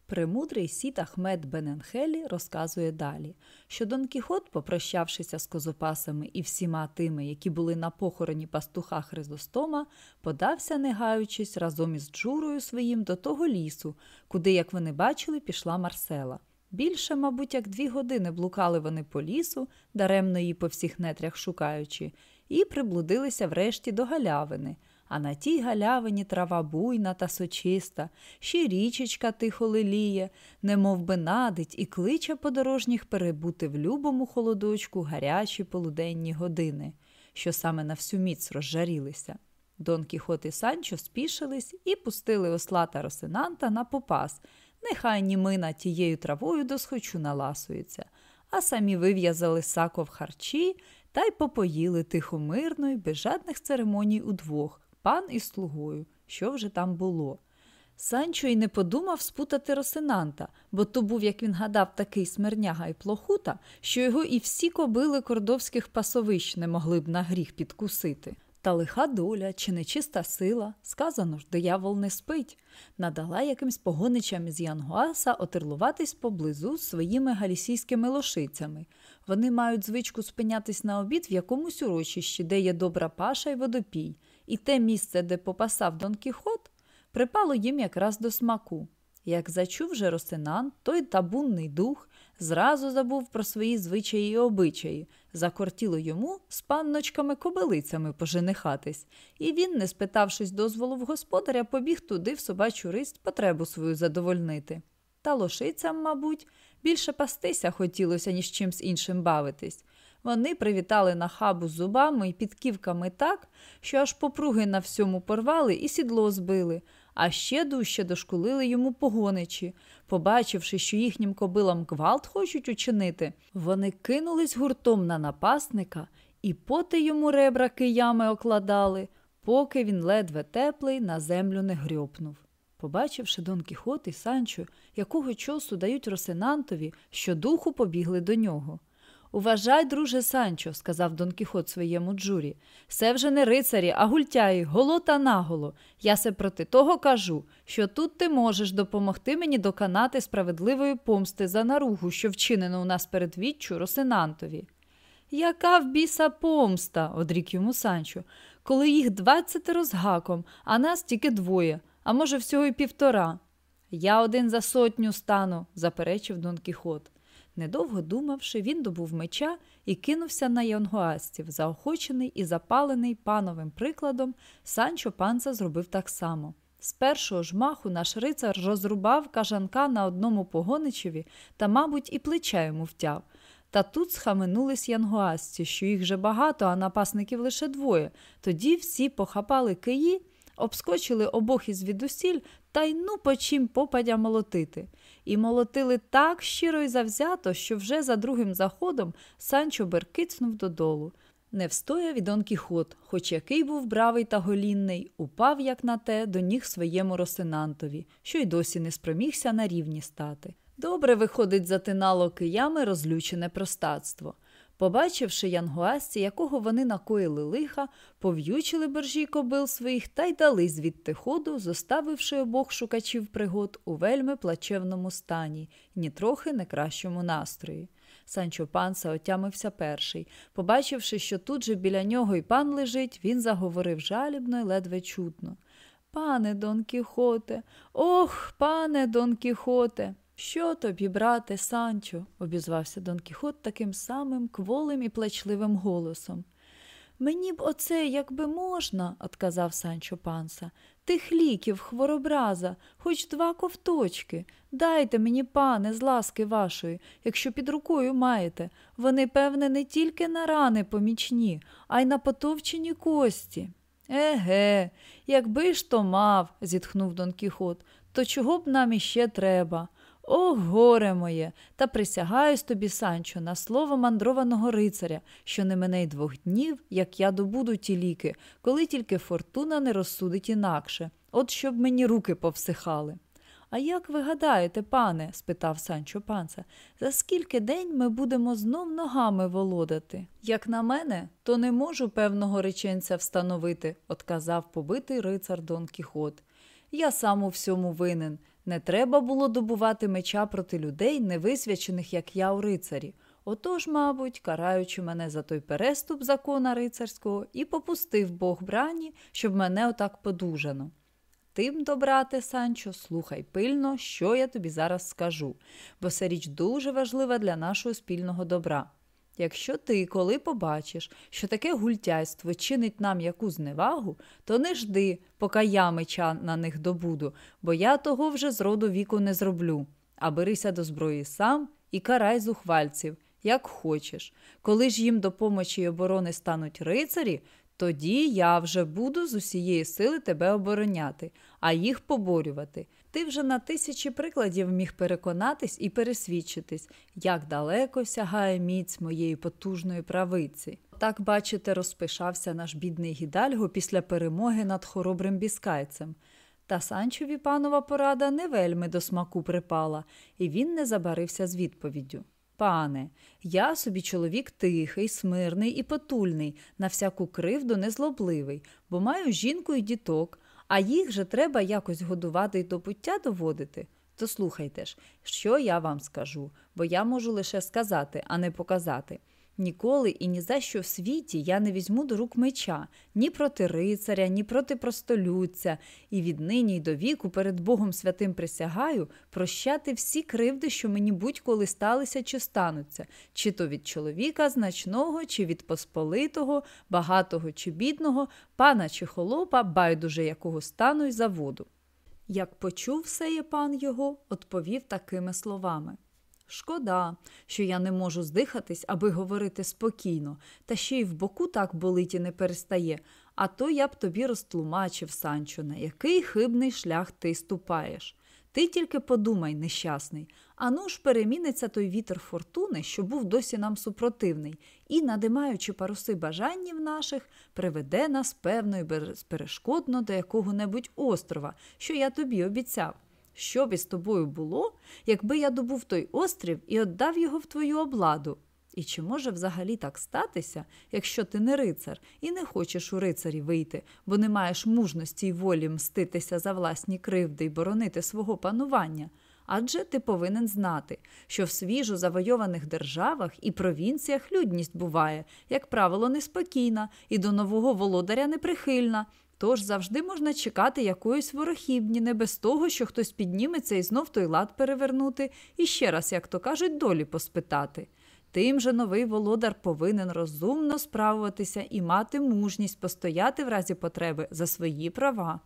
Премудрий сіт Ахмед Бененхелі розказує далі, що Дон Кіхот, попрощавшися з козопасами і всіма тими, які були на похороні пастуха Хризостома, подався, не гаючись, разом із Джурою своїм до того лісу, куди, як вони бачили, пішла Марсела. Більше, мабуть, як дві години блукали вони по лісу, даремно її по всіх нетрях шукаючи, і приблудилися врешті до галявини а на тій галявині трава буйна та сочиста, ще річечка тихо леліє, немов би надить і кличе подорожніх перебути в любому холодочку гарячі полуденні години, що саме на всю міць розжарілися. Дон Кіхот і Санчо спішились і пустили осла та росинанта на попас. Нехай німина тією травою досхочу наласується, а самі вив'язали сако в харчі та й попоїли тихо мирно й без жадних церемоній удвох, пан із слугою, що вже там було. Санчо й не подумав спутати Росинанта, бо то був, як він гадав, такий смирняга і плохута, що його і всі кобили кордовських пасовищ не могли б на гріх підкусити. Та лиха доля чи нечиста сила, сказано ж, диявол не спить, надала якимсь погоничам із Янгуаса отерлуватись поблизу своїми галісійськими лошицями. Вони мають звичку спинятись на обід в якомусь урочищі, де є добра паша й водопій і те місце, де попасав Дон Кіхот, припало їм якраз до смаку. Як зачув же Росинан, той табунний дух зразу забув про свої звичаї і обичаї, закортіло йому з панночками-кобилицями поженихатись, і він, не спитавшись дозволу в господаря, побіг туди в собачу ристь потребу свою задовольнити. Та лошицям, мабуть, більше пастися хотілося, ніж чимсь іншим бавитись. Вони привітали на хабу зубами і підківками так, що аж попруги на всьому порвали і сідло збили, а ще дужче дошкулили йому погоничі. Побачивши, що їхнім кобилам гвалт хочуть учинити, вони кинулись гуртом на напасника і поти йому ребра киями окладали, поки він ледве теплий на землю не грьопнув. Побачивши Дон Кіхот і Санчо, якого часу дають Росинантові, що духу побігли до нього. Уважай, друже Санчо, сказав Дон Кіхот своєму джурі. Це вже не рицарі, а гультяї, голота наголо. Я се проти того кажу, що тут ти можеш допомогти мені доконати справедливої помсти за наругу, що вчинено у нас перед віччю Росинантові. Яка в біса помста, одрік йому Санчо, коли їх двадцятеро з гаком, а нас тільки двоє, а може, всього й півтора. Я один за сотню стану, заперечив Дон Кіхот. Недовго думавши, він добув меча і кинувся на янгуастів. Заохочений і запалений пановим прикладом, Санчо панца зробив так само. З першого ж маху наш рицар розрубав кажанка на одному погоничеві та, мабуть, і плеча йому втяв. Та тут схаменулись янгуасці, що їх же багато, а напасників лише двоє. Тоді всі похапали киї, обскочили обох із відусіль та й ну по чим попадя молотити. І молотили так щиро й завзято, що вже за другим заходом Санчо беркицнув додолу. Не встояв і Дон Кіхот, хоч який був бравий та голінний, упав, як на те, до ніг своєму росинантові, що й досі не спромігся на рівні стати. Добре виходить затинало киями розлючене простацтво. Побачивши янгуасці, якого вони накоїли лиха, пов'ючили боржі кобил своїх та й дали звідти ходу, зоставивши обох шукачів пригод у вельми плачевному стані, ні трохи не кращому настрої. Санчо панса отямився перший. Побачивши, що тут же біля нього й пан лежить, він заговорив жалібно й ледве чутно. Пане Дон Кіхоте, ох, пане Дон Кіхоте. Що тобі, брате, Санчо? обізвався Дон Кіхот таким самим кволим і плачливим голосом. Мені б оце, якби можна, отказав Санчо панса, тих ліків, хворобраза, хоч два ковточки. Дайте мені, пане, з ласки вашої, якщо під рукою маєте. Вони, певне, не тільки на рани помічні, а й на потовчені кості. Еге, якби ж то мав, зітхнув Дон Кіхот, то чого б нам іще треба? О, горе моє, та присягаюсь тобі, Санчо, на слово мандрованого рицаря, що не мене й двох днів, як я добуду ті ліки, коли тільки фортуна не розсудить інакше, от щоб мені руки повсихали. А як ви гадаєте, пане? спитав Санчо панца, за скільки день ми будемо знов ногами володати? Як на мене, то не можу певного реченця встановити, отказав побитий рицар Дон Кіхот. Я сам у всьому винен. Не треба було добувати меча проти людей, невисвячених, як я у рицарі. Отож, мабуть, караючи мене за той переступ закона рицарського, і попустив Бог брані, щоб мене отак подужано. Тим, добрате, Санчо, слухай пильно, що я тобі зараз скажу, бо це річ дуже важлива для нашого спільного добра. Якщо ти, коли побачиш, що таке гультяйство чинить нам яку зневагу, то не жди, поки я меча на них добуду, бо я того вже з роду віку не зроблю. А берися до зброї сам і карай зухвальців, як хочеш. Коли ж їм до помочі й оборони стануть рицарі, тоді я вже буду з усієї сили тебе обороняти, а їх поборювати. Ти вже на тисячі прикладів міг переконатись і пересвідчитись, як далеко сягає міць моєї потужної правиці. Так, бачите, розпишався наш бідний гідальго після перемоги над хоробрим біскайцем. Та Санчові панова порада не вельми до смаку припала, і він не забарився з відповіддю. Пане, я собі чоловік тихий, смирний і потульний, на всяку кривду незлобливий, бо маю жінку і діток, а їх же треба якось годувати і до пуття доводити. То слухайте ж, що я вам скажу, бо я можу лише сказати, а не показати. Ніколи і ні за що в світі я не візьму до рук меча ні проти рицаря, ні проти простолюдця, і віднині й до віку перед Богом святим присягаю прощати всі кривди, що мені будь-коли сталися чи стануться, чи то від чоловіка значного, чи від посполитого, багатого чи бідного, пана чи холопа, байдуже якого стану й заводу. Як почув сеє пан його, відповів такими словами. Шкода, що я не можу здихатись, аби говорити спокійно, та ще й в боку так болить і не перестає, а то я б тобі розтлумачив, Санчо, на який хибний шлях ти ступаєш. Ти тільки подумай, нещасний, ану ж переміниться той вітер фортуни, що був досі нам супротивний, і, надимаючи паруси бажаннів наших, приведе нас певно і безперешкодно до якого-небудь острова, що я тобі обіцяв. Що б із тобою було, якби я добув той острів і віддав його в твою обладу? І чи може взагалі так статися, якщо ти не рицар і не хочеш у рицарі вийти, бо не маєш мужності й волі мститися за власні кривди й боронити свого панування? Адже ти повинен знати, що в свіжо завойованих державах і провінціях людність буває, як правило, неспокійна і до нового володаря неприхильна. Тож завжди можна чекати якоїсь ворохібні, не без того, що хтось підніметься і знов той лад перевернути, і ще раз, як то кажуть, долі поспитати. Тим же новий володар повинен розумно справуватися і мати мужність постояти в разі потреби за свої права.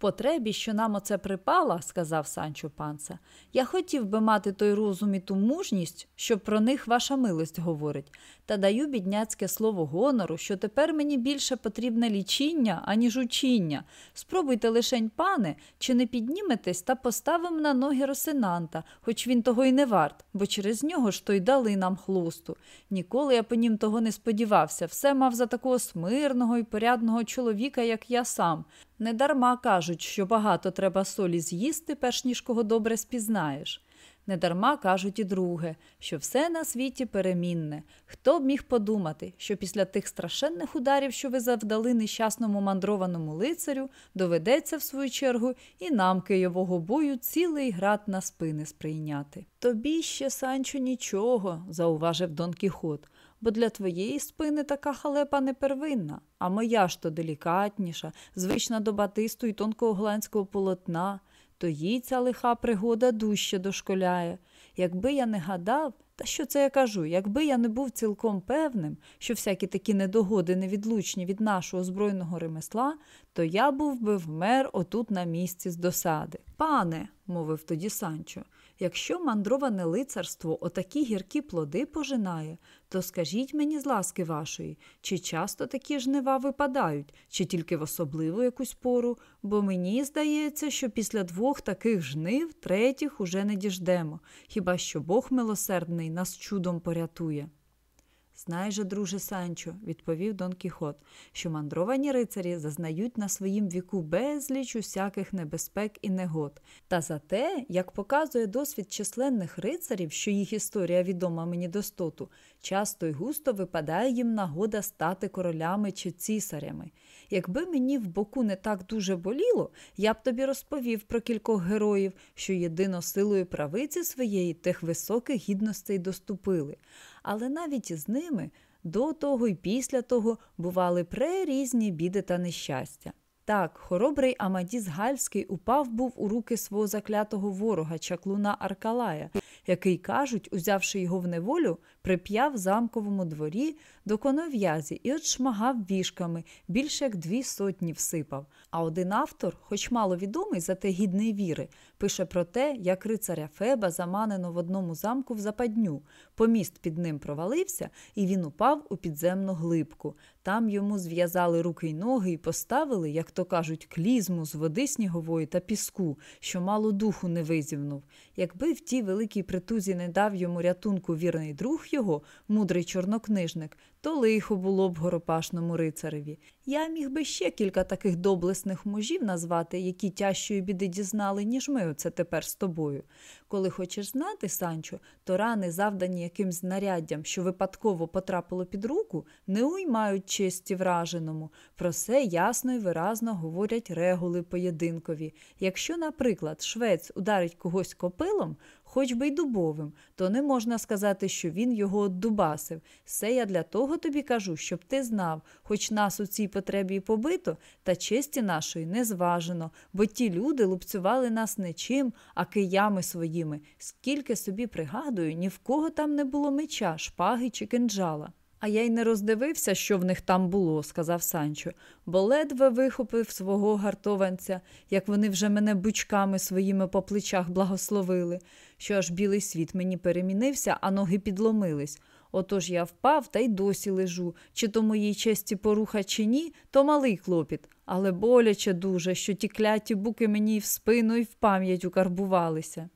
Потребі, що нам оце припала, сказав Санчо панца, я хотів би мати той розум і ту мужність, що про них ваша милость говорить, та даю бідняцьке слово гонору, що тепер мені більше потрібне лічіння, аніж учіння. Спробуйте лишень, пане, чи не підніметесь та поставимо на ноги Росинанта, хоч він того й не варт, бо через нього ж то й дали нам хлусту. Ніколи я по нім того не сподівався, все мав за такого смирного і порядного чоловіка, як я сам. Недарма кажуть, що багато треба солі з'їсти, перш ніж кого добре спізнаєш. Недарма кажуть і друге, що все на світі перемінне. Хто б міг подумати, що після тих страшенних ударів, що ви завдали нещасному мандрованому лицарю, доведеться, в свою чергу, і нам києвого бою цілий град на спини сприйняти. Тобі ще, Санчо, нічого, зауважив Дон Кіхот, бо для твоєї спини така халепа не первинна, а моя ж то делікатніша, звична до батисту і тонкого голландського полотна то їй ця лиха пригода дужче дошколяє. Якби я не гадав, та що це я кажу, якби я не був цілком певним, що всякі такі недогоди невідлучні від нашого збройного ремесла, то я був би вмер отут на місці з досади. Пане, мовив тоді Санчо, якщо мандроване лицарство отакі гіркі плоди пожинає, то скажіть мені з ласки вашої, чи часто такі жнива випадають, чи тільки в особливу якусь пору, бо мені здається, що після двох таких жнив третіх уже не діждемо, хіба що Бог милосердний нас чудом порятує. Знай же, друже Санчо, відповів Дон Кіхот, що мандровані рицарі зазнають на своїм віку безліч усяких небезпек і негод. Та за те, як показує досвід численних рицарів, що їх історія відома мені достоту, часто й густо випадає їм нагода стати королями чи цісарями. Якби мені в боку не так дуже боліло, я б тобі розповів про кількох героїв, що єдино силою правиці своєї тих високих гідностей доступили. Але навіть із ними до того і після того бували прерізні біди та нещастя. Так, хоробрий Амадіс Гальський упав був у руки свого заклятого ворога, чаклуна Аркалая, який, кажуть, узявши його в неволю, прип'яв замковому дворі до конов'язі і от шмагав вішками, більше як дві сотні всипав. А один автор, хоч мало відомий, зате гідний віри, пише про те, як рицаря Феба заманено в одному замку в западню. Поміст під ним провалився, і він упав у підземну глибку. Там йому зв'язали руки й ноги і поставили, як то кажуть, клізму з води снігової та піску, що мало духу не визівнув. Якби в тій великій притузі не дав йому рятунку вірний друг його, мудрий чорнокнижник, то лихо було б горопашному рицареві. Я міг би ще кілька таких доблесних мужів назвати, які тяжчої біди дізнали, ніж ми оце тепер з тобою. Коли хочеш знати, Санчо, то рани, завдані якимсь знаряддям, що випадково потрапило під руку, не уймають честі враженому. Про це ясно і виразно говорять регули поєдинкові. Якщо, наприклад, швець ударить когось копилом, хоч би й дубовим, то не можна сказати, що він його оддубасив. Все я для того тобі кажу, щоб ти знав, хоч нас у цій потребі і побито, та честі нашої не зважено, бо ті люди лупцювали нас не чим, а киями своїми. Скільки собі пригадую, ні в кого там не було меча, шпаги чи кинджала. А я й не роздивився, що в них там було, сказав Санчо, бо ледве вихопив свого гартованця, як вони вже мене бучками своїми по плечах благословили, що аж білий світ мені перемінився, а ноги підломились. Отож я впав та й досі лежу. Чи то моїй честі поруха, чи ні, то малий клопіт, але боляче дуже, що ті кляті буки мені в спину і в пам'ять укарбувалися.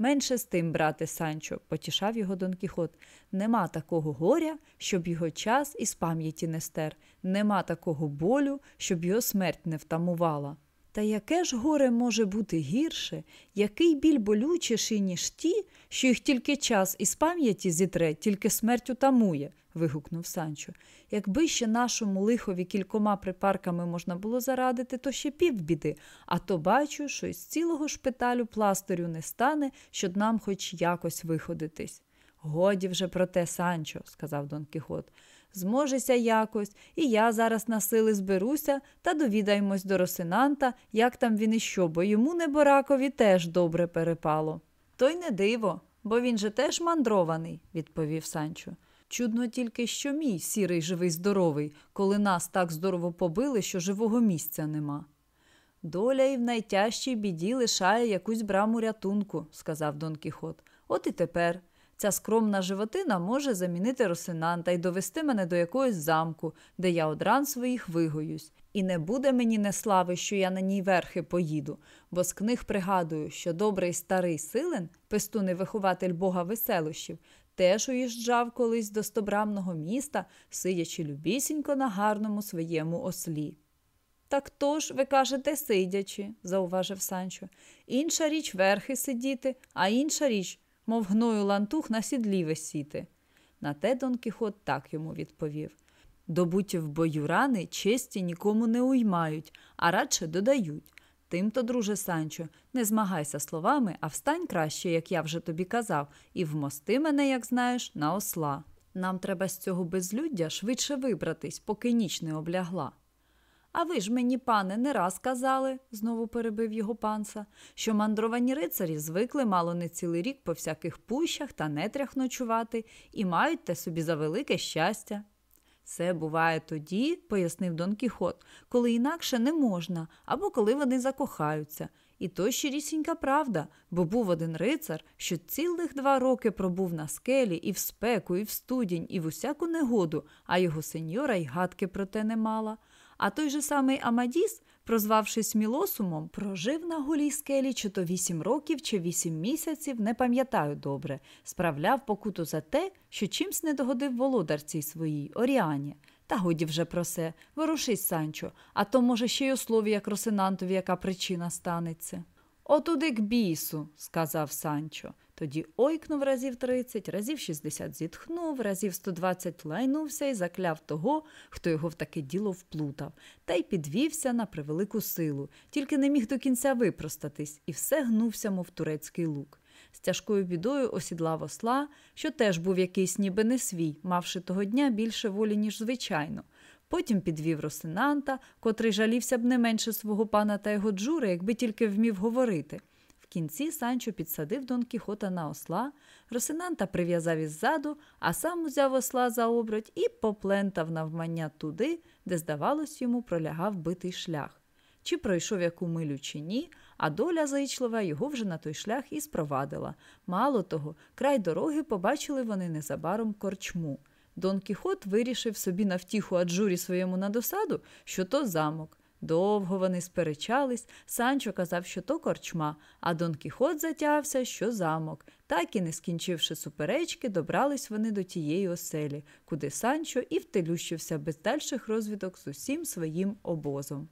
Менше з тим, брате Санчо, потішав його Дон Кіхот. Нема такого горя, щоб його час із пам'яті не стер, нема такого болю, щоб його смерть не втамувала. Та яке ж горе може бути гірше, який біль болючіший, ніж ті, що їх тільки час із пам'яті зітре, тільки смерть утамує, вигукнув Санчо. Якби ще нашому лихові кількома припарками можна було зарадити, то ще півбіди, а то бачу, що із цілого шпиталю пластирю не стане, щоб нам хоч якось виходитись. Годі вже про те, Санчо, сказав Дон Кіхот. Зможеся якось, і я зараз на сили зберуся та довідаємось до Росинанта, як там він і що, бо йому неборакові теж добре перепало. То й не диво, бо він же теж мандрований, відповів Санчо. Чудно тільки, що мій сірий живий здоровий, коли нас так здорово побили, що живого місця нема. Доля і в найтяжчій біді лишає якусь браму рятунку, сказав Дон Кіхот. От і тепер. Ця скромна животина може замінити Росинанта і довести мене до якогось замку, де я од ран своїх вигоюсь. І не буде мені неслави, що я на ній верхи поїду, бо з книг пригадую, що добрий старий силен, пестуний вихователь бога веселощів, теж уїжджав колись до стобрамного міста, сидячи любісінько на гарному своєму ослі. Так то ж, ви кажете, сидячи, зауважив Санчо. Інша річ верхи сидіти, а інша річ мов гною лантух на сідлі висіти. На те Дон Кіхот так йому відповів Добуті в бою рани честі нікому не уймають, а радше додають. Тимто, друже Санчо, не змагайся словами, а встань краще, як я вже тобі казав, і вмости мене, як знаєш, на осла. Нам треба з цього безлюддя швидше вибратись, поки ніч не облягла. А ви ж мені, пане, не раз казали, знову перебив його панса, що мандровані рицарі звикли мало не цілий рік по всяких пущах та нетрях ночувати і мають те собі за велике щастя. Це буває тоді, пояснив Дон Кіхот, коли інакше не можна, або коли вони закохаються. І то щирісінька правда, бо був один рицар, що цілих два роки пробув на скелі і в спеку, і в студінь, і в усяку негоду, а його сеньора й гадки про те не мала. А той же самий Амадіс, прозвавшись Мілосумом, прожив на голій скелі чи то вісім років, чи вісім місяців, не пам'ятаю добре, справляв покуту за те, що чимсь не догодив володарці своїй, Оріані. Та годі вже про се, ворушись, Санчо, а то, може, ще й услові, як Росинантові, яка причина станеться. Отуди к бісу, сказав Санчо. Тоді ойкнув разів тридцять, разів шістдесят зітхнув, разів сто двадцять лайнувся і закляв того, хто його в таке діло вплутав, та й підвівся на превелику силу, тільки не міг до кінця випростатись, і все гнувся, мов турецький лук. З тяжкою бідою осідлав осла, що теж був якийсь ніби не свій, мавши того дня більше волі, ніж звичайно. Потім підвів Росинанта, котрий жалівся б не менше свого пана та його джури, якби тільки вмів говорити. Кінці Санчо підсадив Дон Кіхота на осла, Росинанта прив'язав іззаду, а сам узяв осла за оброть і поплентав навмання туди, де, здавалось, йому пролягав битий шлях. Чи пройшов яку милю, чи ні, а доля зайчлива його вже на той шлях і спровадила. Мало того, край дороги побачили вони незабаром корчму. Дон Кіхот вирішив собі на втіху аджурі своєму на досаду, що то замок. Довго вони сперечались, Санчо казав, що то корчма, а Дон Кіхот затявся, що замок. Так і не скінчивши суперечки, добрались вони до тієї оселі, куди Санчо і втелющився без дальших розвідок з усім своїм обозом.